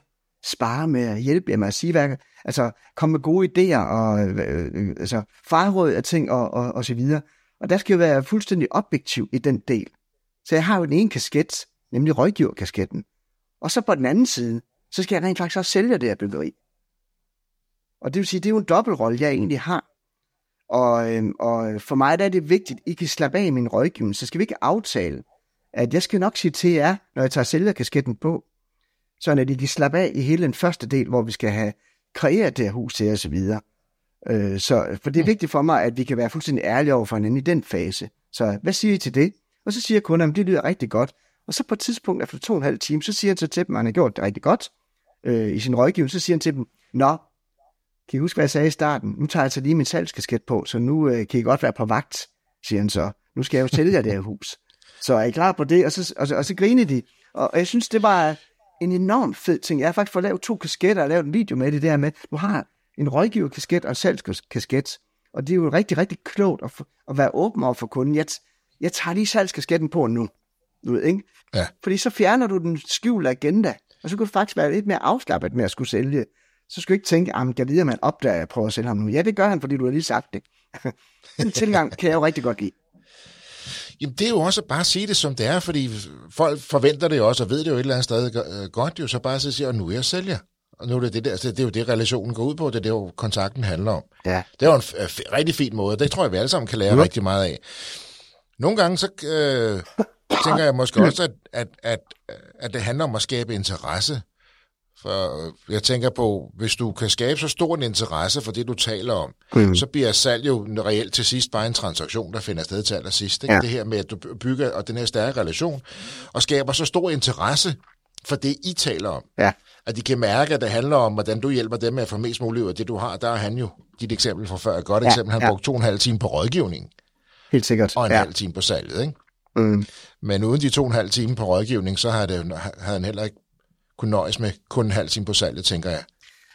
spare med at hjælpe jer med at sige, hvad, altså komme med gode idéer og øh, øh, øh altså, farråd af ting og, og, og så videre. Og der skal jo være fuldstændig objektiv i den del. Så jeg har jo den ene kasket, nemlig rådgiverkasketten. Og så på den anden side, så skal jeg rent faktisk også sælge det her byggeri. Og det vil sige, det er jo en dobbeltrolle, jeg egentlig har. Og, øh, og for mig der er det vigtigt, I kan slappe af i min rådgivning, så skal vi ikke aftale, at jeg skal nok sige til jer, når jeg tager sælgerkasketten på, så at I kan slappe af i hele den første del, hvor vi skal have kreeret det her hus til og så videre. Øh, så, for det er vigtigt for mig, at vi kan være fuldstændig ærlige over for hinanden i den fase. Så hvad siger I til det? Og så siger kunden, at det lyder rigtig godt. Og så på et tidspunkt efter to og en halv time, så siger han så til dem, at han har gjort det rigtig godt øh, i sin rådgivning. Så siger han til dem, Nå, kan I huske, hvad jeg sagde i starten? Nu tager jeg så lige min salgskasket på, så nu øh, kan I godt være på vagt, siger han så. Nu skal jeg jo sælge jer det her hus. Så er I klar på det? Og så, og så, og så griner de. Og jeg synes, det var en enorm fed ting. Jeg har faktisk fået lavet to kasketter og lavet en video med det der med, du har en rådgiverkasket og en salgskasket. og det er jo rigtig, rigtig klogt at, for, at være åben over for kunden. Jeg, jeg tager lige salgskasketten på nu. Du ved, ikke? Ja. Fordi så fjerner du den skjulte agenda, og så kan du faktisk være lidt mere afslappet med at skulle sælge. Så skal du ikke tænke, at jeg videre, man opdager, at jeg prøver at sælge ham nu. Ja, det gør han, fordi du har lige sagt det. Den tilgang kan jeg jo rigtig godt lide. Jamen, det er jo også bare at sige det, som det er, fordi folk forventer det jo også, og ved det jo et eller andet sted godt, jo så bare så siger, at nu er jeg sælger. Og nu er det det der, altså, det er jo det, relationen går ud på, det er det, jo kontakten handler om. Ja. Det er jo en f- rigtig fin måde, det tror jeg, vi alle sammen kan lære ja. rigtig meget af. Nogle gange så øh, tænker jeg måske også, at, at, at, at det handler om at skabe interesse. For jeg tænker på, hvis du kan skabe så stor en interesse for det, du taler om, mm. så bliver salg jo reelt til sidst bare en transaktion, der finder sted til allersidst. Ikke? Ja. Det her med, at du bygger og den her stærke relation, og skaber så stor interesse for det, I taler om. Ja. At de kan mærke, at det handler om, hvordan du hjælper dem med at få mest muligt af det, du har. Der er han jo, dit eksempel fra før, et godt ja, eksempel, han ja. brugte to og en halv time på rådgivning. Helt sikkert. Og en ja. halv time på salget, ikke? Mm. Men uden de to og en halv time på rådgivning, så havde, det, havde han heller ikke kunne nøjes med kun en halv time på salget, tænker jeg.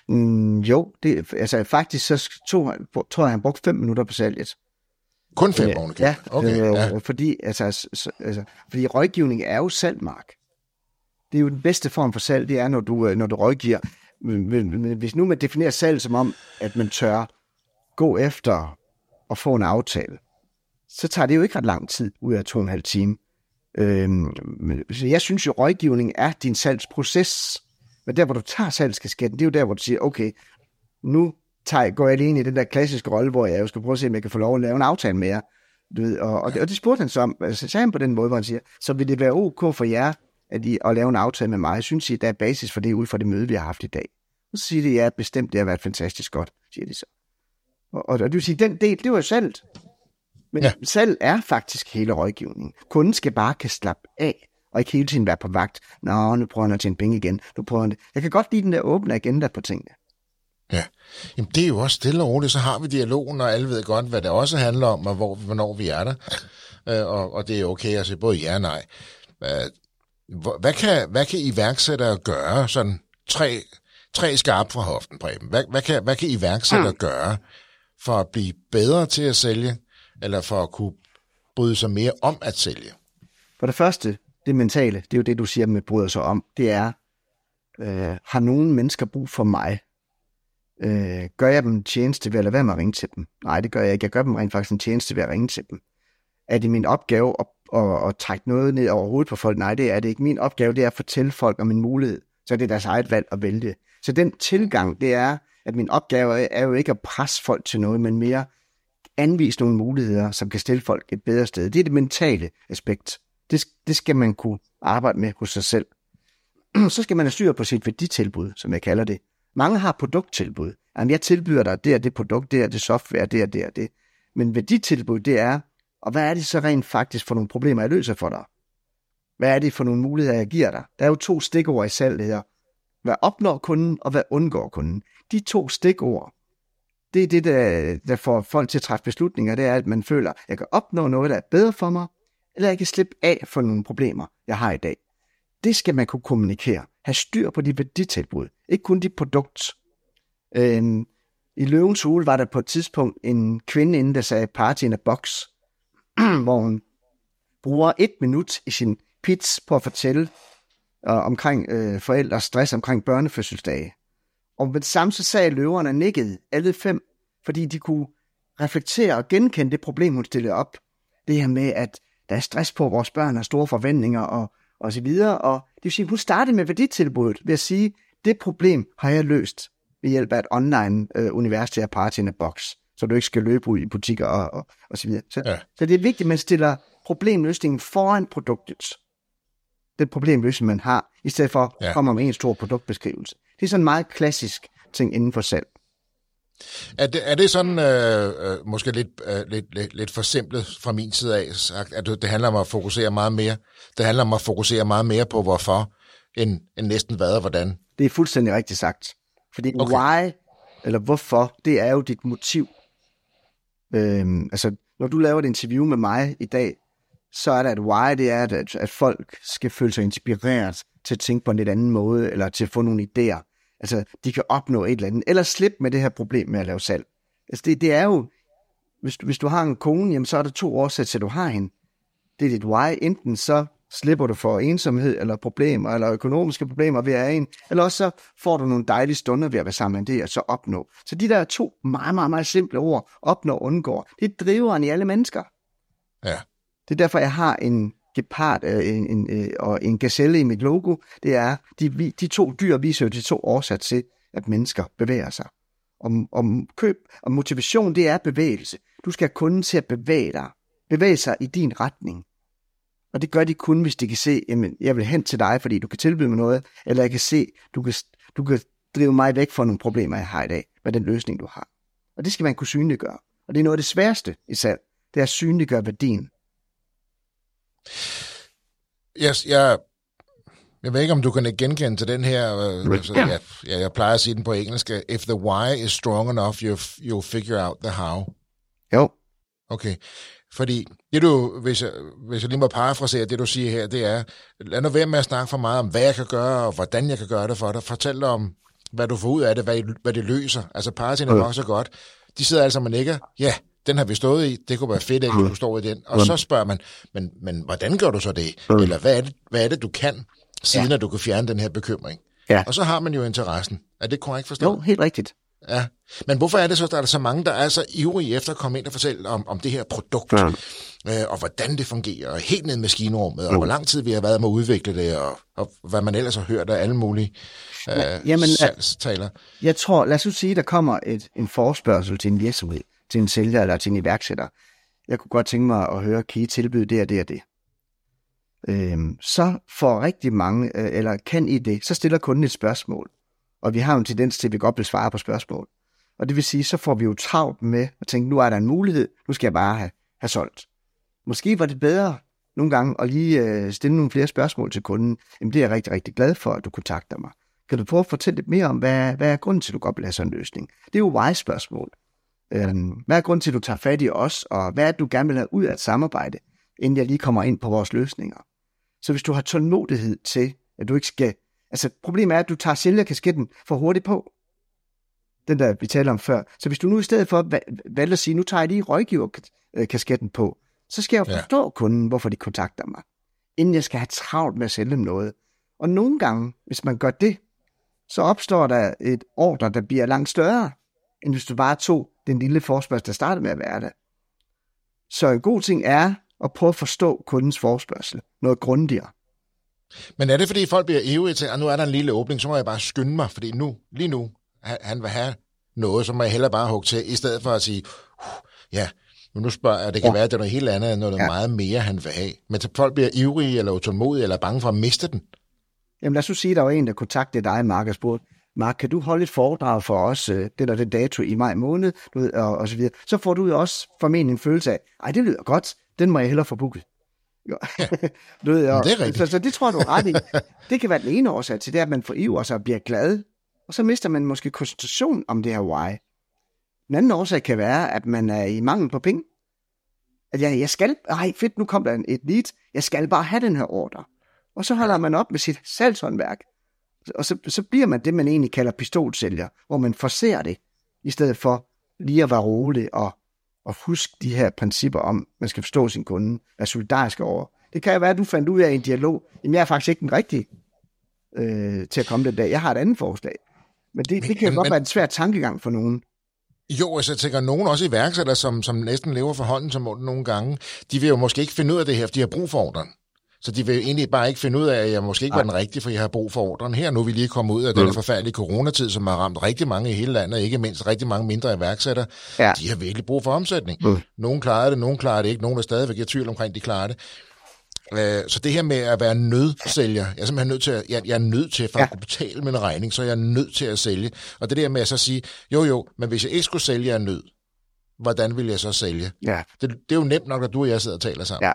Mm, jo, det, altså faktisk så tog, tror jeg, han brugte fem minutter på salget. Kun fem øh, Ja, okay, øh, ja. Fordi, altså, så, altså, fordi rådgivning er jo salgmark. Det er jo den bedste form for salg, det er, når du, når du rådgiver. Hvis nu man definerer salg som om, at man tør gå efter at få en aftale, så tager det jo ikke ret lang tid ud af to og en halv time. Øhm, så jeg synes jo, rådgivning er din salgsproces. Men der, hvor du tager salgskasketten, det er jo der, hvor du siger, okay, nu tager, går jeg lige ind i den der klassiske rolle, hvor jeg jo skal prøve at se, om jeg kan få lov at lave en aftale med jer. Du ved, og, og, det, og det spurgte han så om, altså sagde han på den måde, hvor han siger, så vil det være ok for jer at, I, at lave en aftale med mig? Synes I, der er basis for det ud fra det møde, vi har haft i dag? Så siger de, ja, bestemt, det har været fantastisk godt, siger de så. Og, og, og det vil sige, den del, det var jo salgt. Men ja. salg er faktisk hele rådgivningen. Kunden skal bare kan slappe af, og ikke hele tiden være på vagt. Nå, nu prøver han at tjene penge igen. Nu prøver han det. Jeg kan godt lide den der åbne agenda på tingene. Ja, Jamen, det er jo også stille og roligt. Så har vi dialogen, og alle ved godt, hvad det også handler om, og hvor, hvornår vi er der. Øh, og, og det er okay at sige både ja og nej. Hvad kan, hvad kan iværksættere gøre, sådan tre, tre skarpe fra hoften, Preben? Hvad, hvad, kan, hvad kan iværksættere mm. gøre for at blive bedre til at sælge, eller for at kunne bryde sig mere om at sælge? For det første, det mentale, det er jo det, du siger med bryder sig om, det er, øh, har nogle mennesker brug for mig? Øh, gør jeg dem en tjeneste ved at lade være med at ringe til dem? Nej, det gør jeg ikke. Jeg gør dem rent faktisk en tjeneste ved at ringe til dem. Er det min opgave at, at, at trække noget ned over hovedet på folk? Nej, det er det ikke. Min opgave det er at fortælle folk om en mulighed. Så det er deres eget valg at vælge. Så den tilgang, det er, at min opgave er jo ikke at presse folk til noget, men mere anvise nogle muligheder, som kan stille folk et bedre sted. Det er det mentale aspekt. Det, det skal man kunne arbejde med hos sig selv. Så skal man have styr på sit værditilbud, som jeg kalder det. Mange har produkttilbud. Jamen, jeg tilbyder dig det og det produkt, det og det software, det og det og det. Men værditilbud, det er, og hvad er det så rent faktisk for nogle problemer, jeg løser for dig? Hvad er det for nogle muligheder, jeg giver dig? Der er jo to stikord i salg, her. Hvad opnår kunden, og hvad undgår kunden? De to stikord, det er det, der, der får folk til at træffe beslutninger, det er, at man føler, at jeg kan opnå noget, der er bedre for mig, eller jeg kan slippe af for nogle problemer, jeg har i dag. Det skal man kunne kommunikere. Have styr på de værditilbud, ikke kun de produkt. Øhm, I Løvens Hule var der på et tidspunkt en kvinde inde, der sagde party in a box, hvor hun bruger et minut i sin pitch på at fortælle øh, omkring øh, forældres stress omkring børnefødselsdage. Og med det samme så sagde løverne nikket alle fem, fordi de kunne reflektere og genkende det problem, hun stillede op. Det her med, at der er stress på, at vores børn har store forventninger og, og så videre. Og det vil sige, hun startede med værditilbuddet ved at sige, det problem har jeg løst ved hjælp af et online øh, univers til at party in a box, så du ikke skal løbe ud i butikker og, og, og så videre. Så, ja. så det er vigtigt, at man stiller problemløsningen foran produktet. Det problemløsning, man har, i stedet for at ja. komme med en stor produktbeskrivelse. Det er sådan en meget klassisk ting inden for salg. Er det, er det sådan, øh, øh, måske lidt, øh, lidt, lidt, lidt forsimplet fra min side af, sagt, at det handler om at fokusere meget mere, det handler om at fokusere meget mere på hvorfor, end, end næsten hvad og hvordan? Det er fuldstændig rigtigt sagt. Fordi okay. why, eller hvorfor, det er jo dit motiv. Øhm, altså, når du laver et interview med mig i dag, så er der et why, det er, at, at folk skal føle sig inspireret til at tænke på en lidt anden måde, eller til at få nogle idéer. Altså, de kan opnå et eller andet, eller slippe med det her problem med at lave salg. Altså, det, det er jo hvis, hvis du har en kone, jamen, så er der to årsager til, at du har hende. Det er dit why. Enten så slipper du for ensomhed, eller problemer, eller økonomiske problemer ved at have en, eller også så får du nogle dejlige stunder ved at være sammen med det, og så opnå. Så de der to meget, meget, meget simple ord, opnå og undgår, det driver en i alle mennesker. Ja. Det er derfor, jeg har en gepard øh, en, en, øh, og en gazelle i mit logo. Det er, de, de to dyr viser jo de to årsager til, at mennesker bevæger sig. Om, om køb og motivation, det er bevægelse. Du skal have kunden til at bevæge dig. Bevæge sig i din retning. Og det gør de kun, hvis de kan se, jamen, jeg vil hen til dig, fordi du kan tilbyde mig noget, eller jeg kan se, du kan, du kan drive mig væk fra nogle problemer, jeg har i dag, med den løsning, du har. Og det skal man kunne synliggøre. Og det er noget af det sværeste i salg, det er at synliggøre værdien. Jeg, jeg, jeg ved ikke, om du kan genkende til den her, øh, altså, jeg, jeg, jeg plejer at sige den på engelsk, if the why is strong enough, you, you'll figure out the how. Jo. Okay. Fordi det du, hvis jeg, hvis jeg lige må parafrasere det, du siger her, det er, lad nu være med at snakke for meget om, hvad jeg kan gøre, og hvordan jeg kan gøre det for dig. Fortæl dig om, hvad du får ud af det, hvad, hvad det løser. Altså partien er nok så godt. De sidder altså og nikker, ja, den har vi stået i, det kunne være fedt, at du står i den. Og så spørger man, men, men hvordan gør du så det? Eller hvad er det, hvad er det du kan, siden ja. at du kan fjerne den her bekymring? Ja. Og så har man jo interessen. Er det korrekt forstået? Jo, helt rigtigt. Ja, men hvorfor er det så, at der er så mange, der er så ivrige efter at komme ind og fortælle om, om det her produkt, ja. øh, og hvordan det fungerer, og helt ned i maskinrummet, og hvor lang tid vi har været med at udvikle det, og, og hvad man ellers har hørt af alle mulige øh, Jamen, salgstaler? Jeg tror, lad os sige, der kommer et, en forspørgsel til en virksomhed, til en sælger eller til en iværksætter. Jeg kunne godt tænke mig at høre, kan I tilbyde det og det og det? Øhm, så får rigtig mange, øh, eller kan I det, så stiller kunden et spørgsmål. Og vi har jo en tendens til, at vi godt vil svare på spørgsmål. Og det vil sige, så får vi jo travlt med at tænke, nu er der en mulighed, nu skal jeg bare have, have solgt. Måske var det bedre nogle gange at lige øh, stille nogle flere spørgsmål til kunden. Jamen det er jeg rigtig, rigtig glad for, at du kontakter mig. Kan du prøve at fortælle lidt mere om, hvad, hvad er grunden til, at du godt vil have sådan en løsning? Det er jo why-spørgsmål. Øhm, hvad er grunden til, at du tager fat i os, og hvad er det, du gerne vil have ud af et samarbejde, inden jeg lige kommer ind på vores løsninger? Så hvis du har tålmodighed til, at du ikke skal Altså, problemet er, at du tager sælgerkasketten for hurtigt på. Den der, vi talte om før. Så hvis du nu i stedet for valgte at sige, nu tager jeg lige rådgiverkasketten på, så skal jeg jo forstå ja. kunden, hvorfor de kontakter mig, inden jeg skal have travlt med at sælge dem noget. Og nogle gange, hvis man gør det, så opstår der et ordre, der bliver langt større, end hvis du bare tog den lille forspørgsel, der startede med at være der. Så en god ting er at prøve at forstå kundens forspørgsel noget grundigere. Men er det, fordi folk bliver ivrige til, at nu er der en lille åbning, så må jeg bare skynde mig, fordi nu, lige nu, han vil have noget, så må jeg hellere bare hugge til, i stedet for at sige, ja, men nu spørger jeg, det kan ja. være, at det er noget helt andet, end noget ja. meget mere, han vil have. Men så folk bliver ivrige, eller utålmodige, eller bange for at miste den. Jamen lad os sige, der var en, der kontaktede dig, Mark, og spurgte, Mark, kan du holde et foredrag for os, øh, det der det dato i maj måned, du ved, og, og så videre. Så får du jo også formentlig en følelse af, ej, det lyder godt, den må jeg hellere få booket. Du ved, og, det er rigtigt. Så, så det tror du ret i. Det kan være den ene årsag til det, at man får iver sig og bliver glad. Og så mister man måske koncentration om det her why. Den anden årsag kan være, at man er i mangel på penge. At jeg, jeg skal, ej fedt, nu kom der et lead, jeg skal bare have den her ordre. Og så holder man op med sit salgshåndværk. Og så, så bliver man det, man egentlig kalder pistolsælger, hvor man forser det, i stedet for lige at være rolig og og husk de her principper om, man skal forstå sin kunde, være solidarisk over. Det kan jo være, at du fandt ud af i en dialog, jamen jeg er faktisk ikke den rigtige øh, til at komme den dag. Jeg har et andet forslag. Men det, men, det kan jo godt men, være en svær tankegang for nogen. Jo, altså jeg tænker, nogen også iværksættere, som, som næsten lever for hånden som nogle gange, de vil jo måske ikke finde ud af det her, for de har brug for ordren. Så de vil egentlig bare ikke finde ud af, at jeg måske ikke var den rigtige, for jeg har brug for ordren. Her nu er vi lige kommet ud af mm. den forfærdelige coronatid, som har ramt rigtig mange i hele landet, ikke mindst rigtig mange mindre iværksættere. Ja. De har virkelig brug for omsætning. Mm. Nogle klarer det, nogle klarer det ikke, nogle er stadigvæk i tvivl omkring, de klarer det. Øh, så det her med at være nødsælger, jeg er simpelthen nødt til at, jeg, jeg er nødt til for ja. at betale min regning, så jeg er nødt til at sælge. Og det der med at så sige, jo jo, men hvis jeg ikke skulle sælge af nød, hvordan vil jeg så sælge? Ja. Det, det er jo nemt nok, at du og jeg sidder og taler sammen. Ja.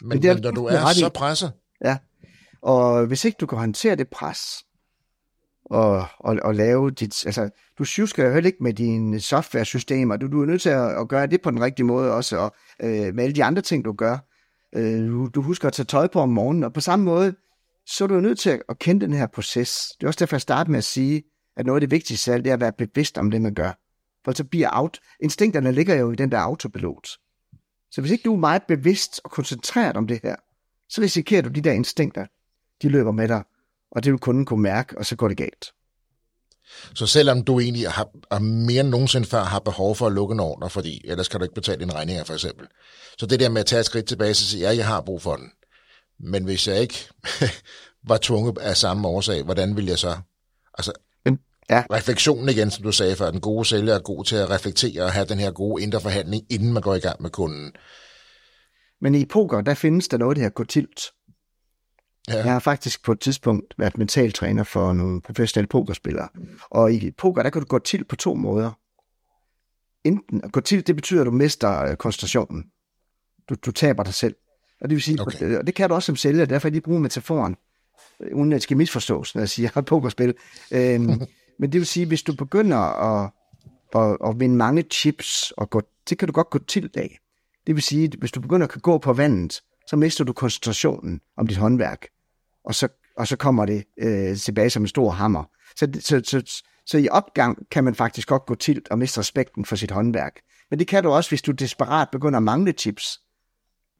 Men, men, det er, men når du er så presset... Ja, og hvis ikke du kan håndtere det pres, og, og, og lave dit... Altså, du sjusker jo heller ikke med dine software-systemer. Du, du er nødt til at, at gøre det på den rigtige måde også, og øh, med alle de andre ting, du gør. Øh, du, du husker at tage tøj på om morgenen, og på samme måde, så er du nødt til at, kende den her proces. Det er også derfor, jeg starter med at sige, at noget af det vigtigste selv, det er at være bevidst om det, man gør. for så bliver out. Instinkterne ligger jo i den der autopilot. Så hvis ikke du er meget bevidst og koncentreret om det her, så risikerer du de der instinkter, de løber med dig, og det vil kunden kunne mærke, og så går det galt. Så selvom du egentlig har, har mere end nogensinde før har behov for at lukke en ordre, fordi ellers kan du ikke betale din regninger for eksempel. Så det der med at tage et skridt tilbage og sige, ja, jeg har brug for den. Men hvis jeg ikke var tvunget af samme årsag, hvordan vil jeg så? Altså, ja. refleksionen igen, som du sagde før, den gode sælger er god til at reflektere og have den her gode indre forhandling, inden man går i gang med kunden. Men i poker, der findes der noget, der hedder tilt. Ja. Jeg har faktisk på et tidspunkt været mentaltræner for nogle professionelle pokerspillere. Og i poker, der kan du gå til på to måder. Enten at gå til, det betyder, at du mister øh, koncentrationen. Du, du taber dig selv. Og det vil sige, Okay. og det kan du også som sælger, derfor er de bruger metaforen, øh, uden at det skal misforstås, når jeg siger pokerspil. Øhm, men det vil sige, hvis du begynder at, at, at vinde mange chips, og gå, det kan du godt gå til af. Det vil sige, at hvis du begynder at gå på vandet, så mister du koncentrationen om dit håndværk, og så, og så kommer det øh, tilbage som en stor hammer. Så, så, så, så i opgang kan man faktisk godt gå til og miste respekten for sit håndværk. Men det kan du også, hvis du desperat begynder at mangle chips.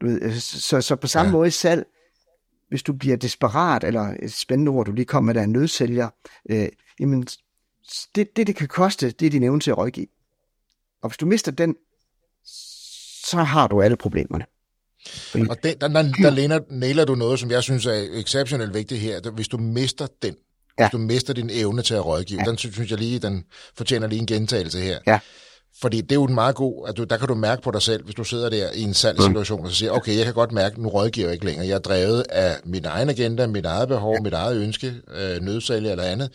Du ved, øh, så, så på samme Ja. måde salg, hvis du bliver desperat, eller et spændende ord, du lige kom med, der er nødsælger, øh, jamen, det, det, det kan koste, det er din evne til at rådgive. Og hvis du mister den, så har du alle problemerne. Og den, der, der, der læner, nailer du noget, som jeg synes er exceptionelt vigtigt her. Hvis du mister den, ja. Hvis du mister din evne til at rådgive, ja. Den synes synes jeg lige, den fortjener lige en gentagelse her. Ja. Fordi det er jo en meget god, at du, der kan du mærke på dig selv, hvis du sidder der i en salgssituation, og så siger, okay, jeg kan godt mærke, nu rådgiver jeg ikke længere. Jeg er drevet af min egen agenda, mit eget behov, ja. mit eget ønske, øh, nødsælge eller andet.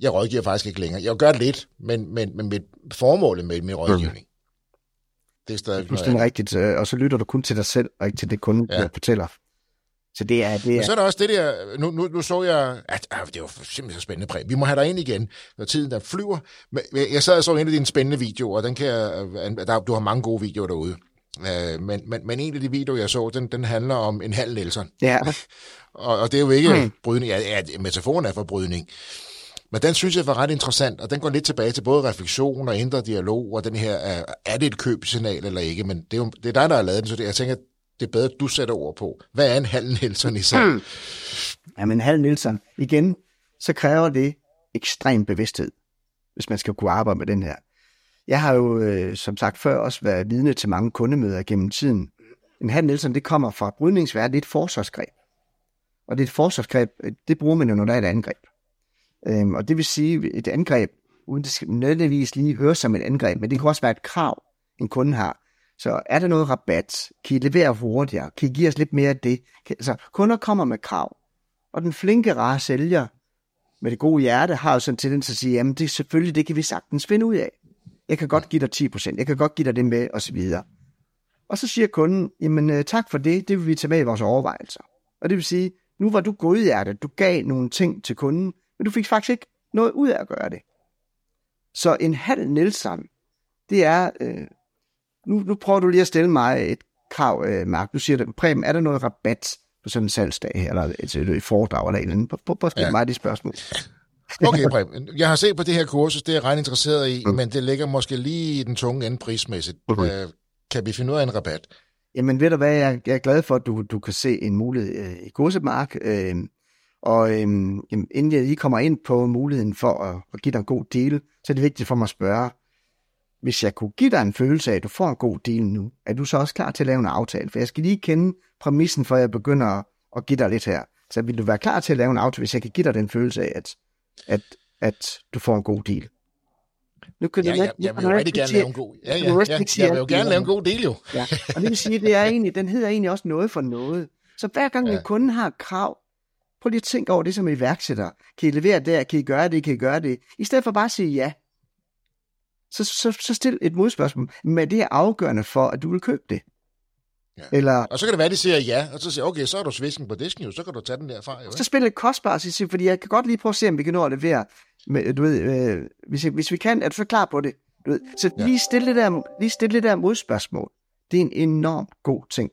Jeg rådgiver faktisk ikke længere. Jeg gør lidt, men, men, men mit formålet med min rådgivning, det er stadig noget Fuldstændig rigtigt. øh, Og så lytter du kun til dig selv, og ikke til det kunden Ja. ja. fortæller. Så det er, det Men er, så er der også det der, nu, nu, nu så jeg, at ah, det var simpelthen så spændende præm. Vi må have dig ind igen, når tiden der flyver. Men jeg sad og så en af dine spændende videoer, og den kan jeg, øh, der, du har mange gode videoer derude. Øh, men, men, men en af de videoer, jeg så, den, den handler om en halv Nelson. ja, Og, og det er jo ikke mm. brydning, ja, ja, metaforen er for brydning. Men den synes jeg var ret interessant, og den går lidt tilbage til både refleksion og indre dialog, og den her, er, er det et købsignal eller ikke? Men det er, jo, det er dig, der har lavet den, så det, jeg tænker, det er bedre, at du sætter ord på. Hvad er en halv Nelson i sig? Mm. ja, men Nielsen, igen, så kræver det ekstrem bevidsthed, hvis man skal kunne arbejde med den her. Jeg har jo, øh, som sagt før, også været vidne til mange kundemøder gennem tiden. En halv Nielsen, det kommer fra brydningsværd, det er et forsvarsgreb. Og det er et forsvarsgreb, øh, det bruger man jo, når der er et angreb. Øhm, og det vil sige, et angreb, uden det skal nødvendigvis lige høre som et angreb, men det kan også være et krav, en kunde har. Så er der noget rabat? Kan I levere hurtigere? Kan I give os lidt mere af det? Kan, altså, kunder kommer med krav. Og den flinke, rare sælger med det gode hjerte har jo sådan en tendens til at sige, jamen det selvfølgelig, det kan vi sagtens finde ud af. Jeg kan godt give dig 10%, jeg kan godt give dig det med, og så videre. Og så siger kunden, jamen øh, tak for det, det vil vi tage med i vores overvejelser. Og det vil sige, nu var du godhjertet, du gav nogle ting til kunden, men du fik faktisk ikke noget ud af at gøre det. Så en halv Nielsen, det er, øh, nu, nu prøver du lige at stille mig et krav, øh, Mark. Du siger, det, Preben, er der noget rabat på sådan en salgsdag, eller et, et, foredrag eller et eller andet? Prøv, at stille Ja. mig de spørgsmål. Okay, Preben. Jeg har set på det her kursus, det er jeg ret interesseret i, mm. men det ligger måske lige i den tunge ende prismæssigt. Mhm. Øh, kan vi finde ud af en rabat? Jamen ved du hvad, jeg, jeg er glad for, at du, du kan se en mulighed øh, i kursemark. Øh, og øh, jamen, inden jeg lige kommer ind på muligheden for at, at give dig en god deal, så er det vigtigt for mig at spørge, hvis jeg kunne give dig en følelse af, at du får en god deal nu, er du så også klar til at lave en aftale? For jeg skal lige kende præmissen, for jeg begynder at, give dig lidt her. Så vil du være klar til at lave en aftale, hvis jeg kan give dig den følelse af, at, at, at du får en god deal? Nu kan Ja, du ja, ikke- jeg vil jo rigtig ikke gerne lave en god... Ja, ja, ja, sige jeg vil jo gerne lave en god deal, jo. Ja, og det vil sige, det er egentlig, den hedder egentlig også noget for noget. Så hver gang Ja. en kunde har et krav, prøv lige at tænke over det som iværksætter. Kan I levere der? Kan I gøre det? Kan I gøre det? I stedet for bare at sige ja. Så, så, så stil et modspørgsmål. Men det er afgørende for, at du vil købe det. Ja. Eller Og så kan det være, at de siger ja, og så siger okay, så er du svisken på disken jo, så kan du tage den derfra jo. så Ikke? spil lidt kostbart, så siger, fordi jeg kan godt lige prøve at se, om vi kan nå at levere. Men, du ved, øh, hvis, hvis vi kan, er du så klar på det? Du ved, så Ja. lige stille det der, lige stille det der modspørgsmål. Det er en enorm god ting.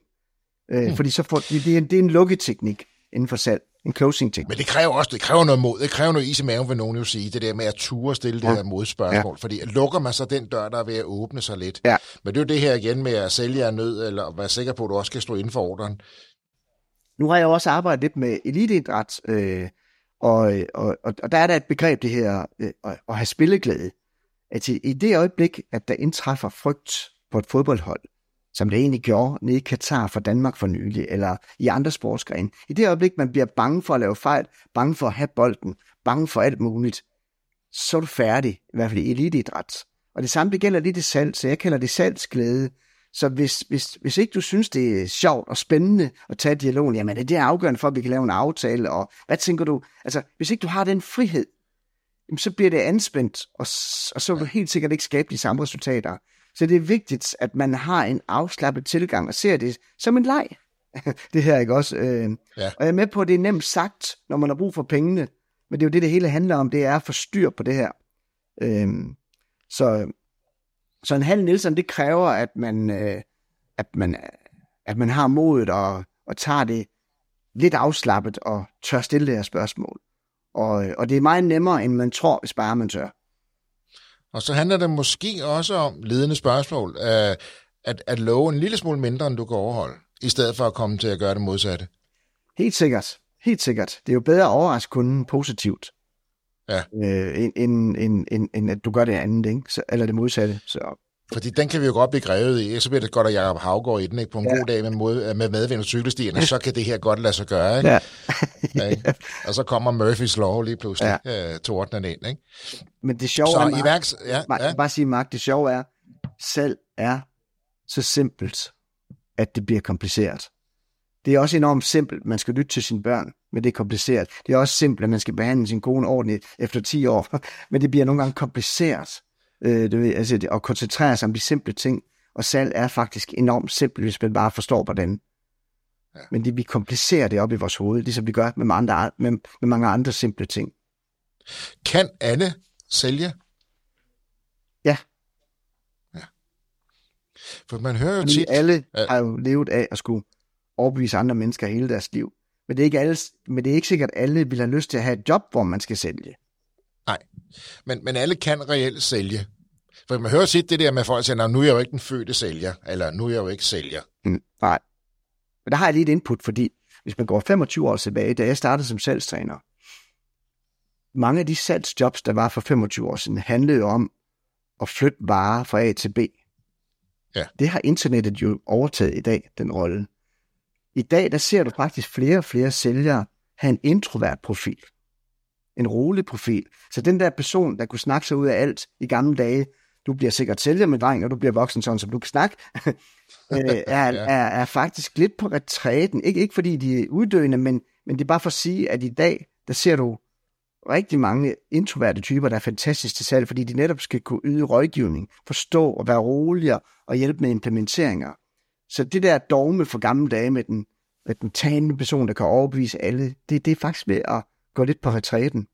Øh, Hmm. mm. Fordi så får, det, det, er en, det er en lukketeknik inden for salg. En closing ting. Men det kræver også det kræver noget mod. Det kræver noget is i maven, vil nogen jo sige. Det der med at ture stille det Ja. her modspørgsmål. Ja. Fordi lukker man så den dør, der er ved at åbne sig lidt. Ja. Men det er jo det her igen med at sælge af nød, eller være sikker på, at du også kan stå inden for ordren. Nu har jeg også arbejdet lidt med eliteidræt, øh, og, og, og, og der er der et begreb, det her øh, at, at have spilleglæde. At i, i det øjeblik, at der indtræffer frygt på et fodboldhold, som det egentlig gjorde nede i Katar for Danmark for nylig, eller i andre sportsgrene, i det øjeblik, man bliver bange for at lave fejl, bange for at have bolden, bange for alt muligt, så er du færdig, i hvert fald i eliteidræt. Og det samme det gælder lidt i salg, så jeg kalder det salgsglæde. Så hvis, hvis, hvis ikke du synes, det er sjovt og spændende at tage dialogen, jamen er det afgørende for, at vi kan lave en aftale, og hvad tænker du? Altså, hvis ikke du har den frihed, jamen, så bliver det anspændt, og, og så vil du helt sikkert ikke skabe de samme resultater. Så det er vigtigt, at man har en afslappet tilgang og ser det som en leg. det her, ikke også? Øh, Ja. Og jeg er med på, at det er nemt sagt, når man har brug for pengene, men det er jo det, det hele handler om, det er at få styr på det her. Øh, så, så en halv Nielsen, det kræver, at man, øh, at man, at man har modet og, og tager det lidt afslappet og tør stille det her spørgsmål. Og, og det er meget nemmere, end man tror, hvis bare man tør. Og så handler det måske også om ledende spørgsmål. Øh, at, at love en lille smule mindre, end du kan overholde, i stedet for at komme til at gøre det modsatte. Helt sikkert. Helt sikkert. Det er jo bedre at overraske kunden positivt, Ja. øh, end, end, end, end, end at du gør det andet, ikke? Så, eller det modsatte. Så, Fordi den kan vi jo godt blive grevet i. Så bliver det godt, at Jacob Havgård i den. Ikke? På en ja. God dag med, mod, med medvind og cykelstierne, så kan det her godt lade sig gøre. Ikke? ja. Ja. Ikke? Og så kommer Murphys Law lige pludselig ja. øh, tordnen ind. Ikke? Men det sjove Så er, i Mark, værks... Ja, Mark, ja. bare sige, Mark, det sjove er, salg er så simpelt, at det bliver kompliceret. Det er også enormt simpelt, man skal lytte til sine børn, men det er kompliceret. Det er også simpelt, at man skal behandle sin kone ordentligt efter 10 år, men det bliver nogle gange kompliceret øh, du ved, altså, det- at koncentrere sig om de simple ting. Og salg er faktisk enormt simpelt, hvis man bare forstår, hvordan. Ja. Men det, vi komplicerer det op i vores hoved, ligesom vi gør med, andre, med, med mange andre simple ting. Kan alle sælge? Ja. ja. For man hører jo Fordi tit... alle Ja. har jo levet af at skulle overbevise andre mennesker hele deres liv. Men det er ikke, alle, men det er ikke sikkert, at alle vil have lyst til at have et job, hvor man skal sælge. Nej, men, men alle kan reelt sælge. For man hører tit det der med folk, der siger, "Nå, nu er jeg jo ikke den fødte sælger, eller nu er jeg jo ikke sælger. Mm, nej. Men der har jeg lige et input, fordi hvis man går 25 år tilbage, da jeg startede som salgstræner, mange af de salgsjobs, der var for 25 år siden, handlede om at flytte varer fra A til B. Ja. Det har internettet jo overtaget i dag, den rolle. I dag, der ser du faktisk flere og flere sælgere have en introvert profil. En rolig profil. Så den der person, der kunne snakke sig ud af alt i gamle dage, du bliver sikkert sælger med dreng, og du bliver voksen sådan, som du kan snakke, øh, er, er, er faktisk lidt på retræten. Ikke, ikke fordi de er uddøende, men, men det er bare for at sige, at i dag, der ser du rigtig mange introverte typer, der er fantastisk til salg, fordi de netop skal kunne yde rådgivning, forstå og være roligere og hjælpe med implementeringer. Så det der dogme for gamle dage med den, med den talende person, der kan overbevise alle, det, det er faktisk ved at gå lidt på retræten.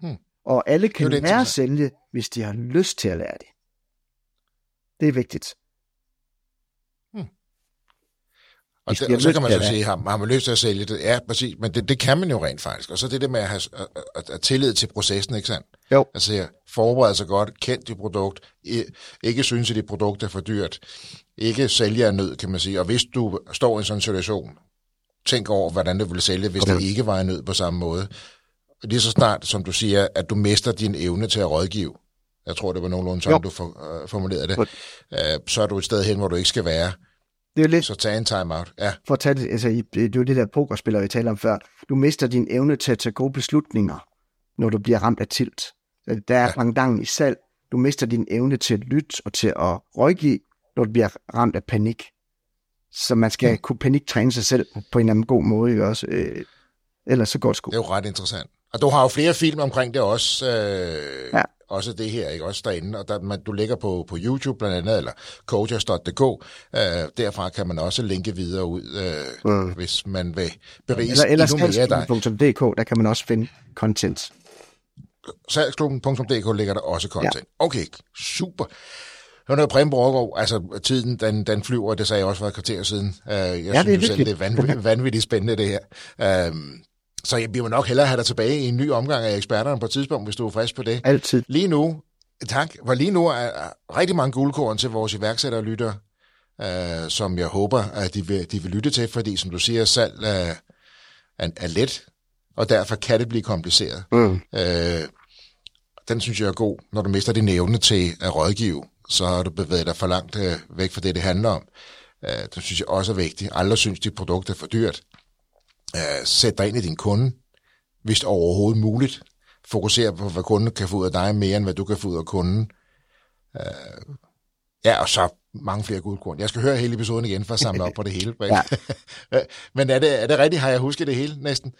Hmm. Og alle kan lære at sælge, hvis de har lyst til at lære det. Det er vigtigt. Og, Hvis de det, og så kan man så sige, har, har man lyst til at sælge det? Ja, præcis, men det, det kan man jo rent faktisk. Og så det der med at have at, at, at tillid til processen, ikke sandt? Jo. Altså forberede sig godt, kend dit produkt, ikke synes, at dit produkt er for dyrt, ikke sælge af nød, kan man sige. Og hvis du står i en sådan situation, tænk over, hvordan du ville sælge, hvis Okay. det ikke var af nød på samme måde. Lige så snart, som du siger, at du mister din evne til at rådgive, jeg tror, det var nogenlunde sådan, Jo. du for, øh, formulerede det, øh, så er du et sted hen, hvor du ikke skal være. Det er lidt, Så tag en time-out. Ja, for at tage det, altså, det er jo det der pokerspiller, vi talte om før. Du mister din evne til at tage gode beslutninger, når du bliver ramt af tilt. Så Der er Ja. mange i salg. Du mister din evne til at lytte og til at rådgive, når du bliver ramt af panik. Så man skal kunne paniktræne sig selv på en eller anden god måde, ikke også? Øh, ellers så går det sgu. Det er jo ret interessant. Og du har jo flere film omkring det også. Øh, Ja. Også det her, ikke? Også derinde. Og der, man, du ligger på, på YouTube blandt andet, eller coaches.dk. Øh, derfra kan man også linke videre ud, øh, Mm. hvis man vil berige Eller, eller endnu mere dig. salgsklubben.dk, der kan man også finde content. Salgsklubben.dk ligger der også content. Ja. Okay, super. Hør noget, Preben Borgård, altså tiden, den, den flyver, det sagde jeg også for et kvarter siden. Uh, jeg det er synes jo selv, vigtigt. det er vanvittigt, vanvittigt spændende, det her. Uh, Så jeg vil nok hellere have dig tilbage i en ny omgang af eksperterne på et tidspunkt, hvis du er frisk på det. Altid. Lige nu, tak, for lige nu er rigtig mange guldkorn til vores iværksættere lytter, øh, som jeg håber, at de vil, de vil lytte til, fordi som du siger, salg er, er, er let, og derfor kan det blive kompliceret. Mm. Øh, den synes jeg er god. Når du mister din evne til at rådgive, så har du bevæget dig for langt øh, væk fra det, det handler om. Øh, det synes jeg også er vigtigt. Alle synes, dit produkt er for dyrt. Øh, sæt dig ind i din kunde, hvis det er overhovedet muligt. Fokuser på, hvad kunden kan få ud af dig, mere end hvad du kan få ud af kunden. Øh, ja, og så mange flere guldkorn. Jeg skal høre hele episoden igen for at samle op på det hele. Ja. Men er det, er det rigtigt? Har jeg husket det hele næsten?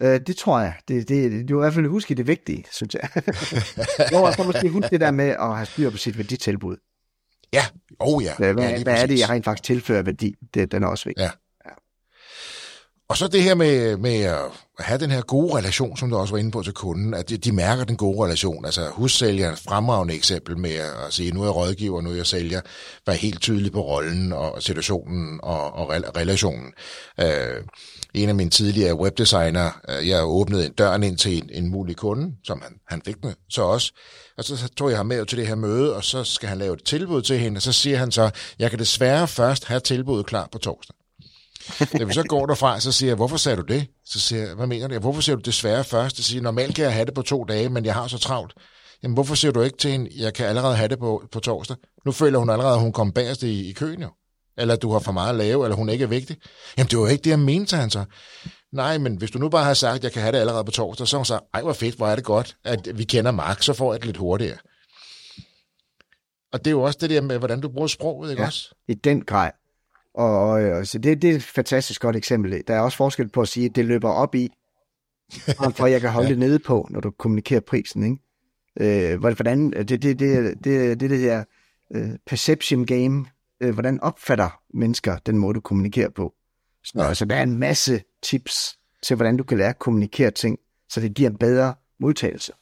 Øh, det tror jeg. Det, det, du har i hvert fald huske det vigtige, synes jeg. jo, og så måske huske det der med at have styr på sit værditilbud. Ja, oh ja. Hvad, ja, hvad, er det, jeg rent faktisk tilfører værdi? Det, den er også vigtig. Ja. Og så det her med, med at have den her gode relation, som du også var inde på til kunden, at de, de mærker den gode relation. Altså hussælgeren, fremragende eksempel med at sige, nu er jeg rådgiver, nu er jeg sælger, var helt tydelig på rollen og situationen og, og rel- relationen. Øh, en af mine tidligere webdesigner, øh, jeg åbnede en døren ind til en, en mulig kunde, som han, han fik med så også. Og så tog jeg ham med til det her møde, og så skal han lave et tilbud til hende, og så siger han så, jeg kan desværre først have tilbuddet klar på torsdag. Da vi så går derfra, så siger jeg, hvorfor sagde du det? Så siger jeg, hvad mener du? Hvorfor siger du desværre først? Så siger jeg, normalt kan jeg have det på to dage, men jeg har så travlt. Jamen, hvorfor siger du ikke til hende, jeg kan allerede have det på, på torsdag? Nu føler hun allerede, at hun kommer bagerst i, i køen jo. Eller du har for meget at lave, eller hun ikke er vigtig. Jamen, det var jo ikke det, jeg mente, han så. Nej, men hvis du nu bare har sagt, at jeg kan have det allerede på torsdag, så har hun sagt, ej, hvor fedt, hvor er det godt, at vi kender Mark, så får jeg det lidt hurtigere. Og det er jo også det der med, hvordan du bruger sproget, ikke Ja. også? I den grad. Og, og, og så det, det er et fantastisk godt eksempel. Der er også forskel på at sige, at det løber op i, for jeg kan holde ja. det nede på, når du kommunikerer prisen. Ikke? Øh, hvordan, det, det, det, det, det, det der øh, perception game, øh, hvordan opfatter mennesker den måde, du kommunikerer på. Så, Ja. ja. så der er en masse tips til, hvordan du kan lære at kommunikere ting, så det giver en bedre modtagelse.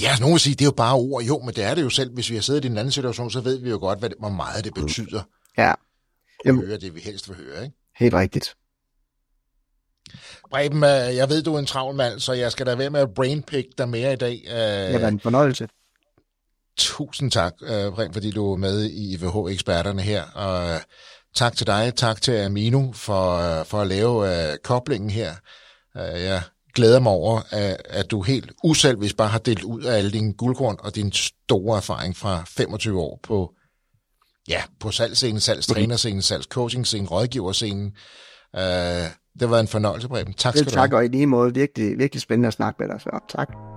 Ja, altså, nogen vil sige, det er jo bare ord. Jo, men det er det jo selv. Hvis vi har siddet i en anden situation, så ved vi jo godt, hvad det, hvor meget det betyder Ja, at Jamen. høre det, vi helst vil høre. Ikke? helt rigtigt. Preben, øh, jeg ved, du er en travl mand, så jeg skal da være med at brainpick dig mere i dag. Det har været en fornøjelse. Tusind tak, øh, fordi du er med i IVH-eksperterne her. Og øh, tak til dig, tak til Amino for, øh, for at lave øh, koblingen her. Øh, jeg glæder mig over, at, at du helt uselvisk bare har delt ud af alle dine guldkorn og din store erfaring fra 25 år på, ja, på salgsscenen, salgstrænerscenen, salgscoachingscenen, rådgiverscenen. Øh, det var en fornøjelse, Preben. Tak skal du have. tak, og i lige måde virkelig, virkelig spændende at snakke med dig. Så tak.